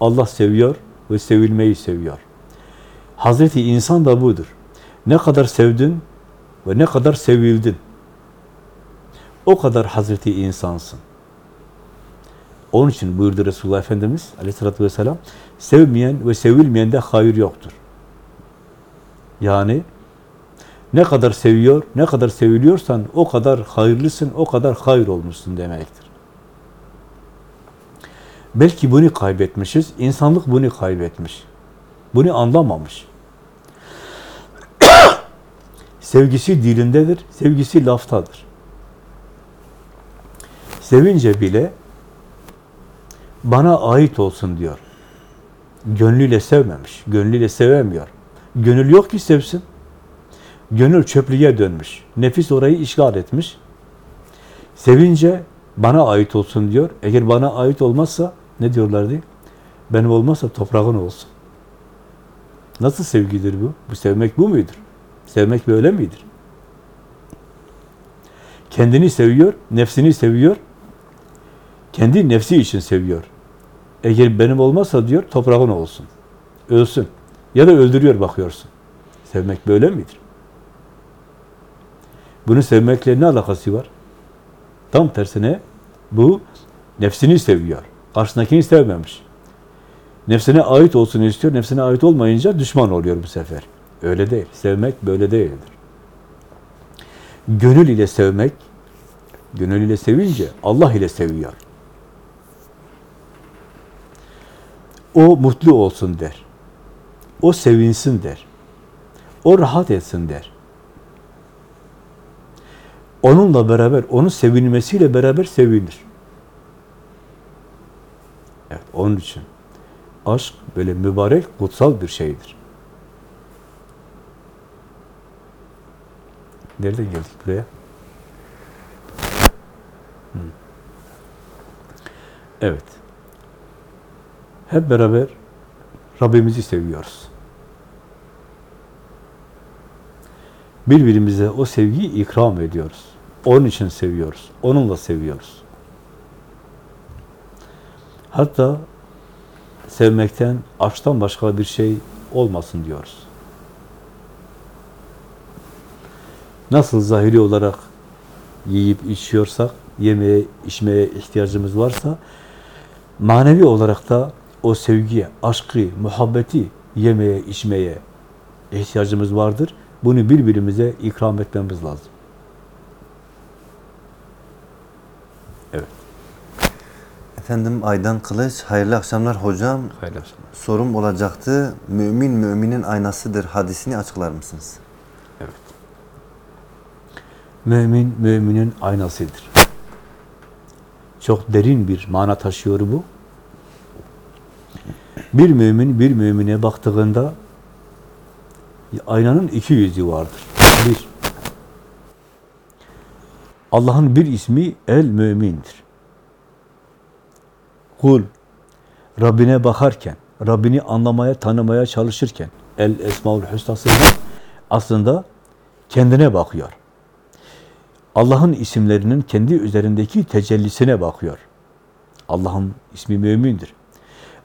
Allah seviyor ve sevilmeyi seviyor. Hazreti insan da budur. Ne kadar sevdin ve ne kadar sevildin. O kadar Hazreti insansın. Onun için buyurdu Resulullah Efendimiz aleyhissalatü vesselam, sevmeyen ve sevilmeyen de hayır yoktur. Yani ne kadar seviyor, ne kadar seviliyorsan o kadar hayırlısın, o kadar hayır olmuşsun demektir. Belki bunu kaybetmişiz, insanlık bunu kaybetmiş. Bunu anlamamış. Sevgisi dilindedir, sevgisi laftadır. Sevince bile bana ait olsun diyor. Gönlüyle sevmemiş, gönlüyle sevemiyor. Gönül yok ki sevsin. Gönül çöplüğe dönmüş. Nefis orayı işgal etmiş. Sevince bana ait olsun diyor. Eğer bana ait olmazsa ne diyorlardı? Benim olmazsa toprağın olsun. Nasıl sevgidir bu? Bu sevmek bu muydur? Sevmek böyle midir? Kendini seviyor, nefsini seviyor. Kendi nefsi için seviyor. Eğer benim olmazsa diyor, toprağın olsun. Ölsün. Ya da öldürüyor bakıyorsun. Sevmek böyle midir? Bunu sevmekle ne alakası var? Tam tersine bu nefsini seviyor. Karşısındakini sevmemiş. Nefsine ait olsun istiyor. Nefsine ait olmayınca düşman oluyor bu sefer. Öyle değil. Sevmek böyle değildir. Gönül ile sevmek, gönül ile sevince Allah ile seviyor. O mutlu olsun der. O sevinsin der. O rahat etsin der. Onunla beraber, onun sevinmesiyle beraber sevinir. Evet, onun için aşk böyle mübarek, kutsal bir şeydir. Nereden geldik buraya? Evet. Hep beraber Rabbimizi seviyoruz. Birbirimize o sevgiyi ikram ediyoruz. Onun için seviyoruz. Onunla seviyoruz. Hatta sevmekten, aşktan başka bir şey olmasın diyoruz. Nasıl zahiri olarak yiyip içiyorsak, yemeye, içmeye ihtiyacımız varsa, manevi olarak da o sevgiye, aşkı, muhabbeti yemeye, içmeye ihtiyacımız vardır. Bunu birbirimize ikram etmemiz lazım. Efendim Aydan Kılıç, hayırlı akşamlar hocam. Hayırlı akşamlar. Sorum olacaktı. Mümin müminin aynasıdır hadisini açıklar mısınız? Evet. Mümin, müminin aynasıdır. Çok derin bir mana taşıyor bu. Bir mümin, bir mümine baktığında aynanın iki yüzü vardır. Bir, Allah'ın bir ismi El-Mümin'dir. Kul, Rabbine bakarken, Rabbini anlamaya, tanımaya çalışırken, El Esmaül Hüsna'sında aslında kendine bakıyor. Allah'ın isimlerinin kendi üzerindeki tecellisine bakıyor. Allah'ın ismi mümindir.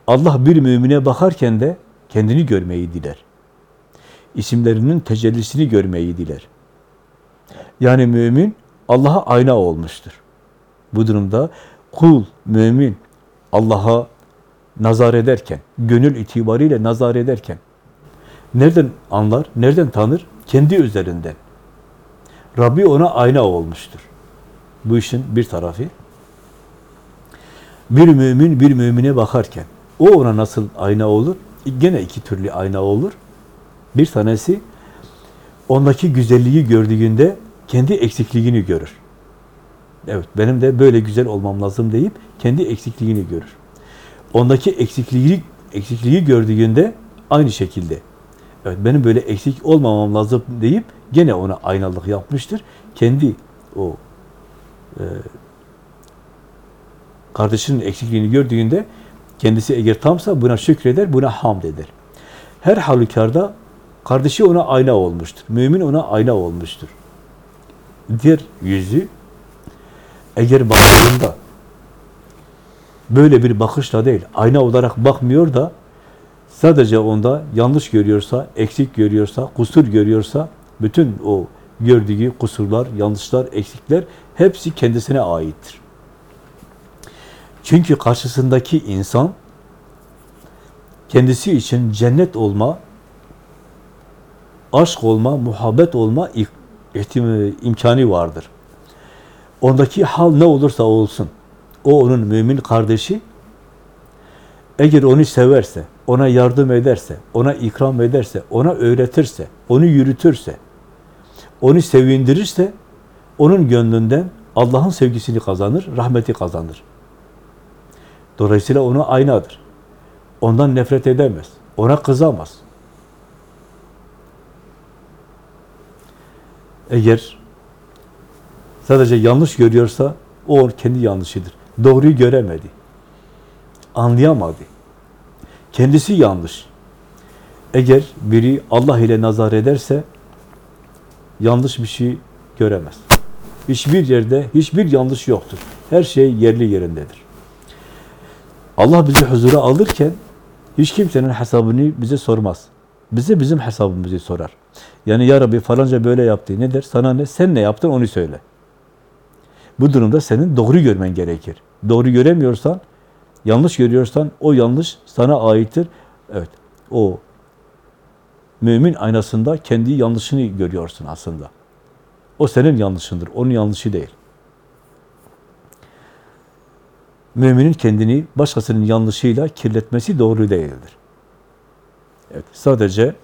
Allah bir mümine bakarken de kendini görmeyi diler. İsimlerinin tecellisini görmeyi diler. Yani mümin Allah'a ayna olmuştur. Bu durumda kul, mümin Allah'a nazar ederken, gönül itibariyle nazar ederken nereden anlar, nereden tanır? Kendi üzerinden. Rabbi ona ayna olmuştur. Bu işin bir tarafı. Bir mümin bir mümine bakarken o ona nasıl ayna olur? Gene iki türlü ayna olur. Bir tanesi ondaki güzelliği gördüğünde kendi eksikliğini görür. Evet, benim de böyle güzel olmam lazım deyip kendi eksikliğini görür. Ondaki eksikliği eksikliği gördüğünde aynı şekilde evet benim böyle eksik olmamam lazım deyip gene ona aynalık yapmıştır. Kendi o e, kardeşinin eksikliğini gördüğünde kendisi eğer tamsa buna şükreder, buna hamd eder. Her halükarda kardeşi ona ayna olmuştur. Mümin ona ayna olmuştur. Diğer yüzü eğer baktığında böyle bir bakışla değil, ayna olarak bakmıyor da sadece onda yanlış görüyorsa, eksik görüyorsa, kusur görüyorsa bütün o gördüğü kusurlar, yanlışlar, eksikler hepsi kendisine aittir. Çünkü karşısındaki insan kendisi için cennet olma, aşk olma, muhabbet olma ihtim- imkanı vardır. Ondaki hal ne olursa olsun, o onun mümin kardeşi, eğer onu severse, ona yardım ederse, ona ikram ederse, ona öğretirse, onu yürütürse, onu sevindirirse, onun gönlünden Allah'ın sevgisini kazanır, rahmeti kazanır. Dolayısıyla ona aynadır. Ondan nefret edemez, ona kızamaz. Eğer sadece yanlış görüyorsa, o kendi yanlışıdır. Doğruyu göremedi. Anlayamadı. Kendisi yanlış. Eğer biri Allah ile nazar ederse, yanlış bir şey göremez. Hiçbir yerde hiçbir yanlış yoktur. Her şey yerli yerindedir. Allah bizi huzura alırken hiç kimsenin hesabını bize sormaz. Bize bizim hesabımızı sorar. Yani ya Rabbi falanca böyle yaptı. Ne der? Sana ne? Sen ne yaptın onu söyle. Bu durumda senin doğru görmen gerekir. Doğru göremiyorsan, yanlış görüyorsan o yanlış sana aittir. Evet. O mümin aynasında kendi yanlışını görüyorsun aslında. O senin yanlışındır. Onun yanlışı değil. Müminin kendini başkasının yanlışıyla kirletmesi doğru değildir. Evet, sadece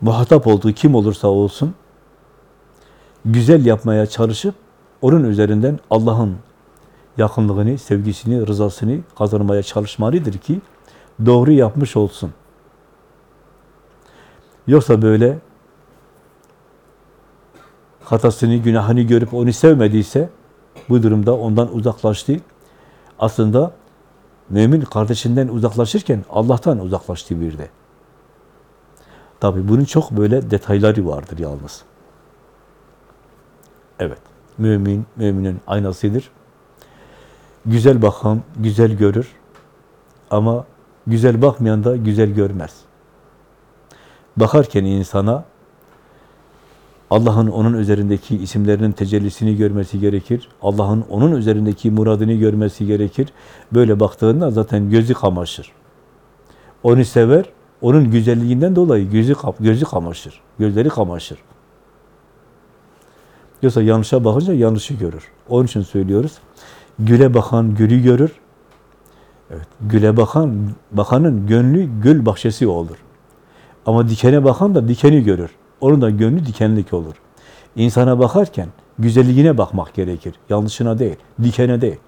muhatap olduğu kim olursa olsun güzel yapmaya çalışıp onun üzerinden Allah'ın yakınlığını, sevgisini, rızasını kazanmaya çalışmalıdır ki doğru yapmış olsun. Yoksa böyle hatasını, günahını görüp onu sevmediyse bu durumda ondan uzaklaştı. Aslında mümin kardeşinden uzaklaşırken Allah'tan uzaklaştı bir de. Tabi bunun çok böyle detayları vardır yalnız. Evet, mümin, müminin aynasıdır. Güzel bakan güzel görür ama güzel bakmayan da güzel görmez. Bakarken insana Allah'ın onun üzerindeki isimlerinin tecellisini görmesi gerekir. Allah'ın onun üzerindeki muradını görmesi gerekir. Böyle baktığında zaten gözü kamaşır. Onu sever, onun güzelliğinden dolayı gözü, gözü kamaşır. Gözleri kamaşır. Yoksa yanlışa bakınca yanlışı görür. Onun için söylüyoruz. Güle bakan gülü görür. Evet, güle bakan, bakanın gönlü gül bahçesi olur. Ama dikene bakan da dikeni görür. Onun da gönlü dikenlik olur. İnsana bakarken güzelliğine bakmak gerekir. Yanlışına değil, dikene değil.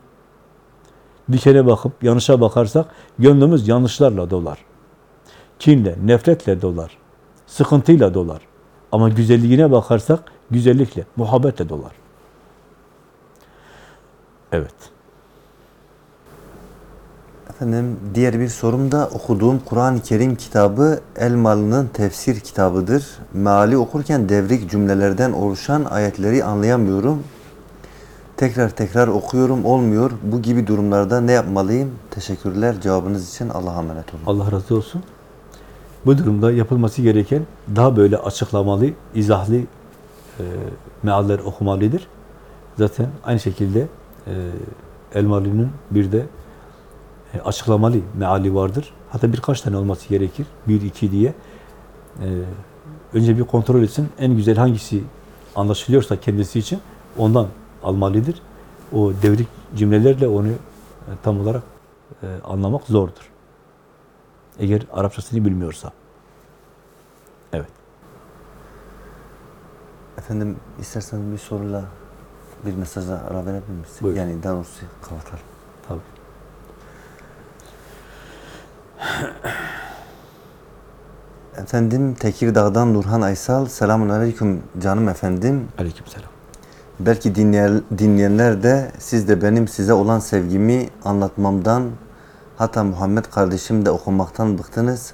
Dikene bakıp yanlışa bakarsak gönlümüz yanlışlarla dolar. Kinle, nefretle dolar. Sıkıntıyla dolar. Ama güzelliğine bakarsak güzellikle, muhabbetle dolar. Evet. Efendim diğer bir sorum da okuduğum Kur'an-ı Kerim kitabı Elmalı'nın tefsir kitabıdır. Meali okurken devrik cümlelerden oluşan ayetleri anlayamıyorum. Tekrar tekrar okuyorum olmuyor. Bu gibi durumlarda ne yapmalıyım? Teşekkürler cevabınız için Allah'a emanet olun. Allah razı olsun. Bu durumda yapılması gereken daha böyle açıklamalı, izahlı e, mealler okumalıdır. Zaten aynı şekilde e, Elmalı'nın bir de e, açıklamalı meali vardır. Hatta birkaç tane olması gerekir. Bir, iki diye. E, önce bir kontrol etsin. En güzel hangisi anlaşılıyorsa kendisi için ondan almalıdır. O devrik cümlelerle onu e, tam olarak anlamak zordur. Eğer Arapçasını bilmiyorsa. Evet. Efendim isterseniz bir soruyla bir mesajla ara verebilir misiniz? Buyurun. Yani daha doğrusu kapatalım. Tabii. Efendim Tekirdağ'dan Nurhan Aysal. Selamun Aleyküm canım efendim. Aleykümselam. Belki dinleyen, dinleyenler de siz de benim size olan sevgimi anlatmamdan hatta Muhammed kardeşim de okumaktan bıktınız.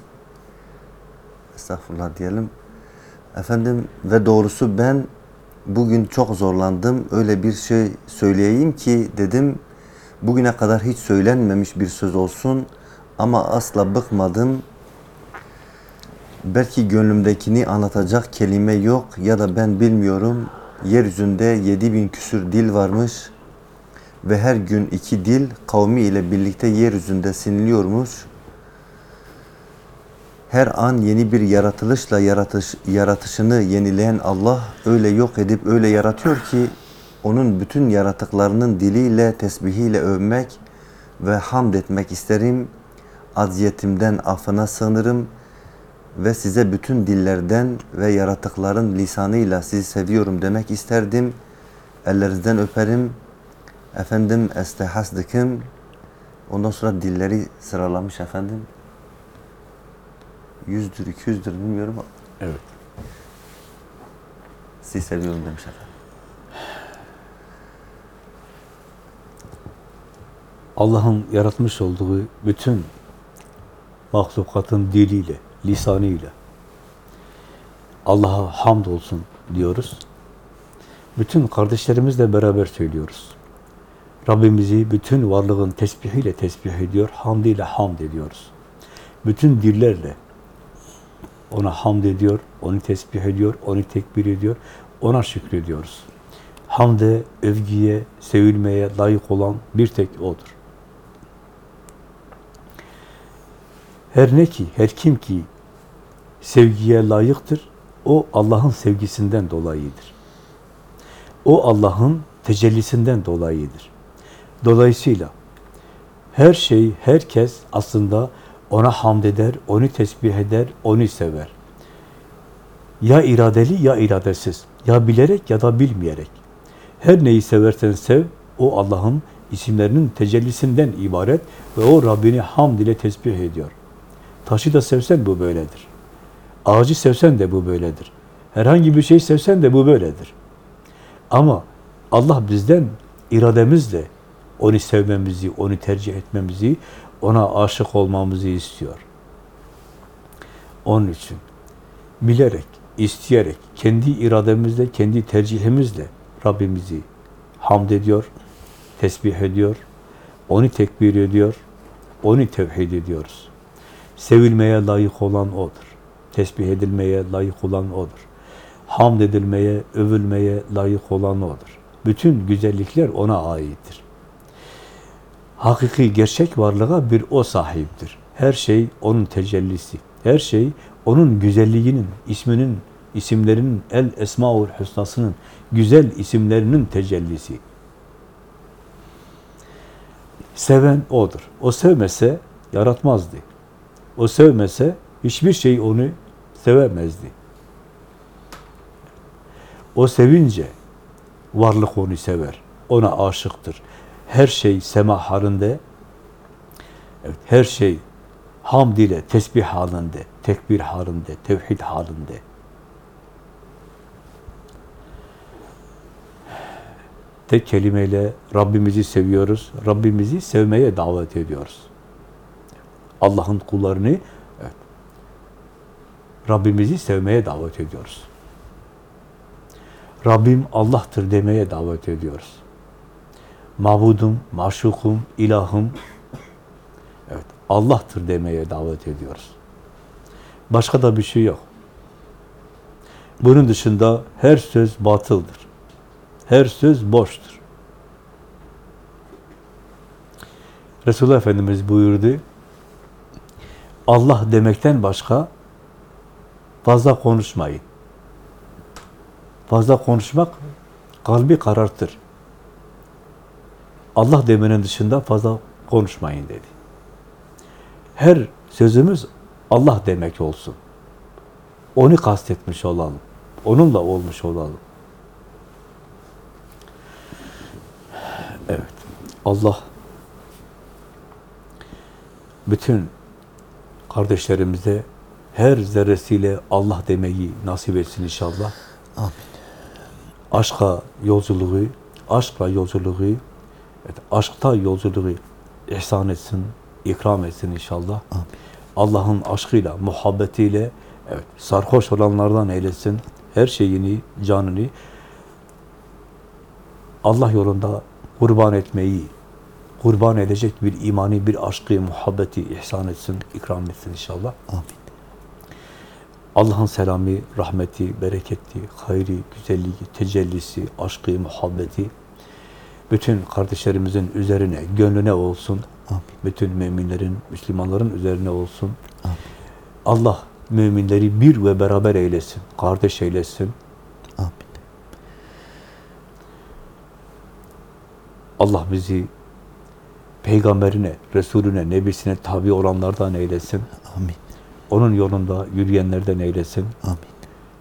Estağfurullah diyelim. Efendim ve doğrusu ben bugün çok zorlandım. Öyle bir şey söyleyeyim ki dedim bugüne kadar hiç söylenmemiş bir söz olsun ama asla bıkmadım. Belki gönlümdekini anlatacak kelime yok ya da ben bilmiyorum. Yeryüzünde yedi bin küsür dil varmış ve her gün iki dil kavmi ile birlikte yeryüzünde siniliyormuş. Her an yeni bir yaratılışla yaratış, yaratışını yenileyen Allah öyle yok edip öyle yaratıyor ki onun bütün yaratıklarının diliyle, tesbihiyle övmek ve hamd etmek isterim. Aziyetimden affına sığınırım ve size bütün dillerden ve yaratıkların lisanıyla sizi seviyorum demek isterdim. Ellerinizden öperim. Efendim estehasdıkım. Ondan sonra dilleri sıralamış efendim. Yüzdür, iki yüzdür bilmiyorum. Evet. Sizi seviyorum demiş efendim. Allah'ın yaratmış olduğu bütün mahlukatın diliyle, lisanıyla Allah'a hamd olsun diyoruz. Bütün kardeşlerimizle beraber söylüyoruz. Rabbimizi bütün varlığın tesbihiyle tesbih ediyor, hamdiyle hamd ediyoruz. Bütün dillerle ona hamd ediyor, onu tesbih ediyor, onu tekbir ediyor, ona şükrediyoruz. Hamde, övgüye, sevilmeye layık olan bir tek O'dur. Her ne ki, her kim ki sevgiye layıktır, o Allah'ın sevgisinden dolayıdır. O Allah'ın tecellisinden dolayıdır. Dolayısıyla her şey, herkes aslında ona hamd eder, onu tesbih eder, onu sever. Ya iradeli ya iradesiz, ya bilerek ya da bilmeyerek. Her neyi seversen sev, o Allah'ın isimlerinin tecellisinden ibaret ve o Rabbini hamd ile tesbih ediyor. Taşı da sevsen bu böyledir. Ağacı sevsen de bu böyledir. Herhangi bir şey sevsen de bu böyledir. Ama Allah bizden irademizle onu sevmemizi, onu tercih etmemizi, ona aşık olmamızı istiyor. Onun için bilerek, isteyerek, kendi irademizle, kendi tercihimizle Rabbimizi hamd ediyor, tesbih ediyor, onu tekbir ediyor, onu tevhid ediyoruz. Sevilmeye layık olan O'dur. Tesbih edilmeye layık olan O'dur. Hamd edilmeye, övülmeye layık olan O'dur. Bütün güzellikler O'na aittir. Hakiki, gerçek varlığa bir O sahiptir. Her şey O'nun tecellisi. Her şey O'nun güzelliğinin, isminin, isimlerinin, El Esmaül Hüsna'sının, güzel isimlerinin tecellisi. Seven O'dur. O sevmese yaratmazdı. O sevmese hiçbir şey onu sevemezdi. O sevince varlık onu sever. Ona aşıktır. Her şey sema halinde, evet, her şey hamd ile, tesbih halinde, tekbir halinde, tevhid halinde. Tek kelimeyle Rabbimizi seviyoruz. Rabbimizi sevmeye davet ediyoruz. Allah'ın kullarını evet, Rabbimizi sevmeye davet ediyoruz. Rabbim Allah'tır demeye davet ediyoruz. Mabudum, maşukum, ilahım evet, Allah'tır demeye davet ediyoruz. Başka da bir şey yok. Bunun dışında her söz batıldır. Her söz boştur. Resulullah Efendimiz buyurdu, Allah demekten başka fazla konuşmayın. Fazla konuşmak kalbi karartır. Allah demenin dışında fazla konuşmayın dedi. Her sözümüz Allah demek olsun. Onu kastetmiş olalım. Onunla olmuş olalım. Evet. Allah bütün kardeşlerimize her zerresiyle Allah demeyi nasip etsin inşallah. Amin. Aşka yolculuğu, aşkla yolculuğu, evet, aşkta yolculuğu ihsan etsin, ikram etsin inşallah. Allah'ın aşkıyla, muhabbetiyle evet, sarhoş olanlardan eylesin. Her şeyini, canını Allah yolunda kurban etmeyi, kurban edecek bir imani, bir aşkı, muhabbeti ihsan etsin, ikram etsin inşallah. Amin. Allah'ın selamı, rahmeti, bereketi, hayri, güzelliği, tecellisi, aşkı, muhabbeti bütün kardeşlerimizin üzerine, gönlüne olsun. Amin. Bütün müminlerin, Müslümanların üzerine olsun. Amin. Allah müminleri bir ve beraber eylesin, kardeş eylesin. Amin. Allah bizi peygamberine, Resulüne, Nebisine tabi olanlardan eylesin. Amin. Onun yolunda yürüyenlerden eylesin. Amin.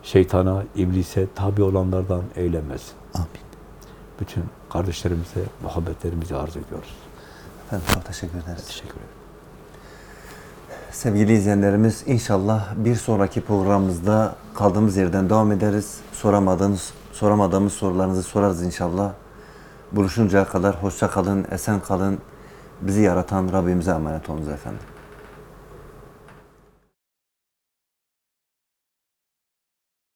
Şeytana, iblise tabi olanlardan eylemesin. Amin. Bütün kardeşlerimize muhabbetlerimizi arz ediyoruz. Efendim çok teşekkür ederiz. Teşekkür ederim. Sevgili izleyenlerimiz inşallah bir sonraki programımızda kaldığımız yerden devam ederiz. Soramadığınız, soramadığımız sorularınızı sorarız inşallah. Buluşuncaya kadar hoşça kalın, esen kalın. Bizi yaratan Rabbimize emanet olunuz efendim.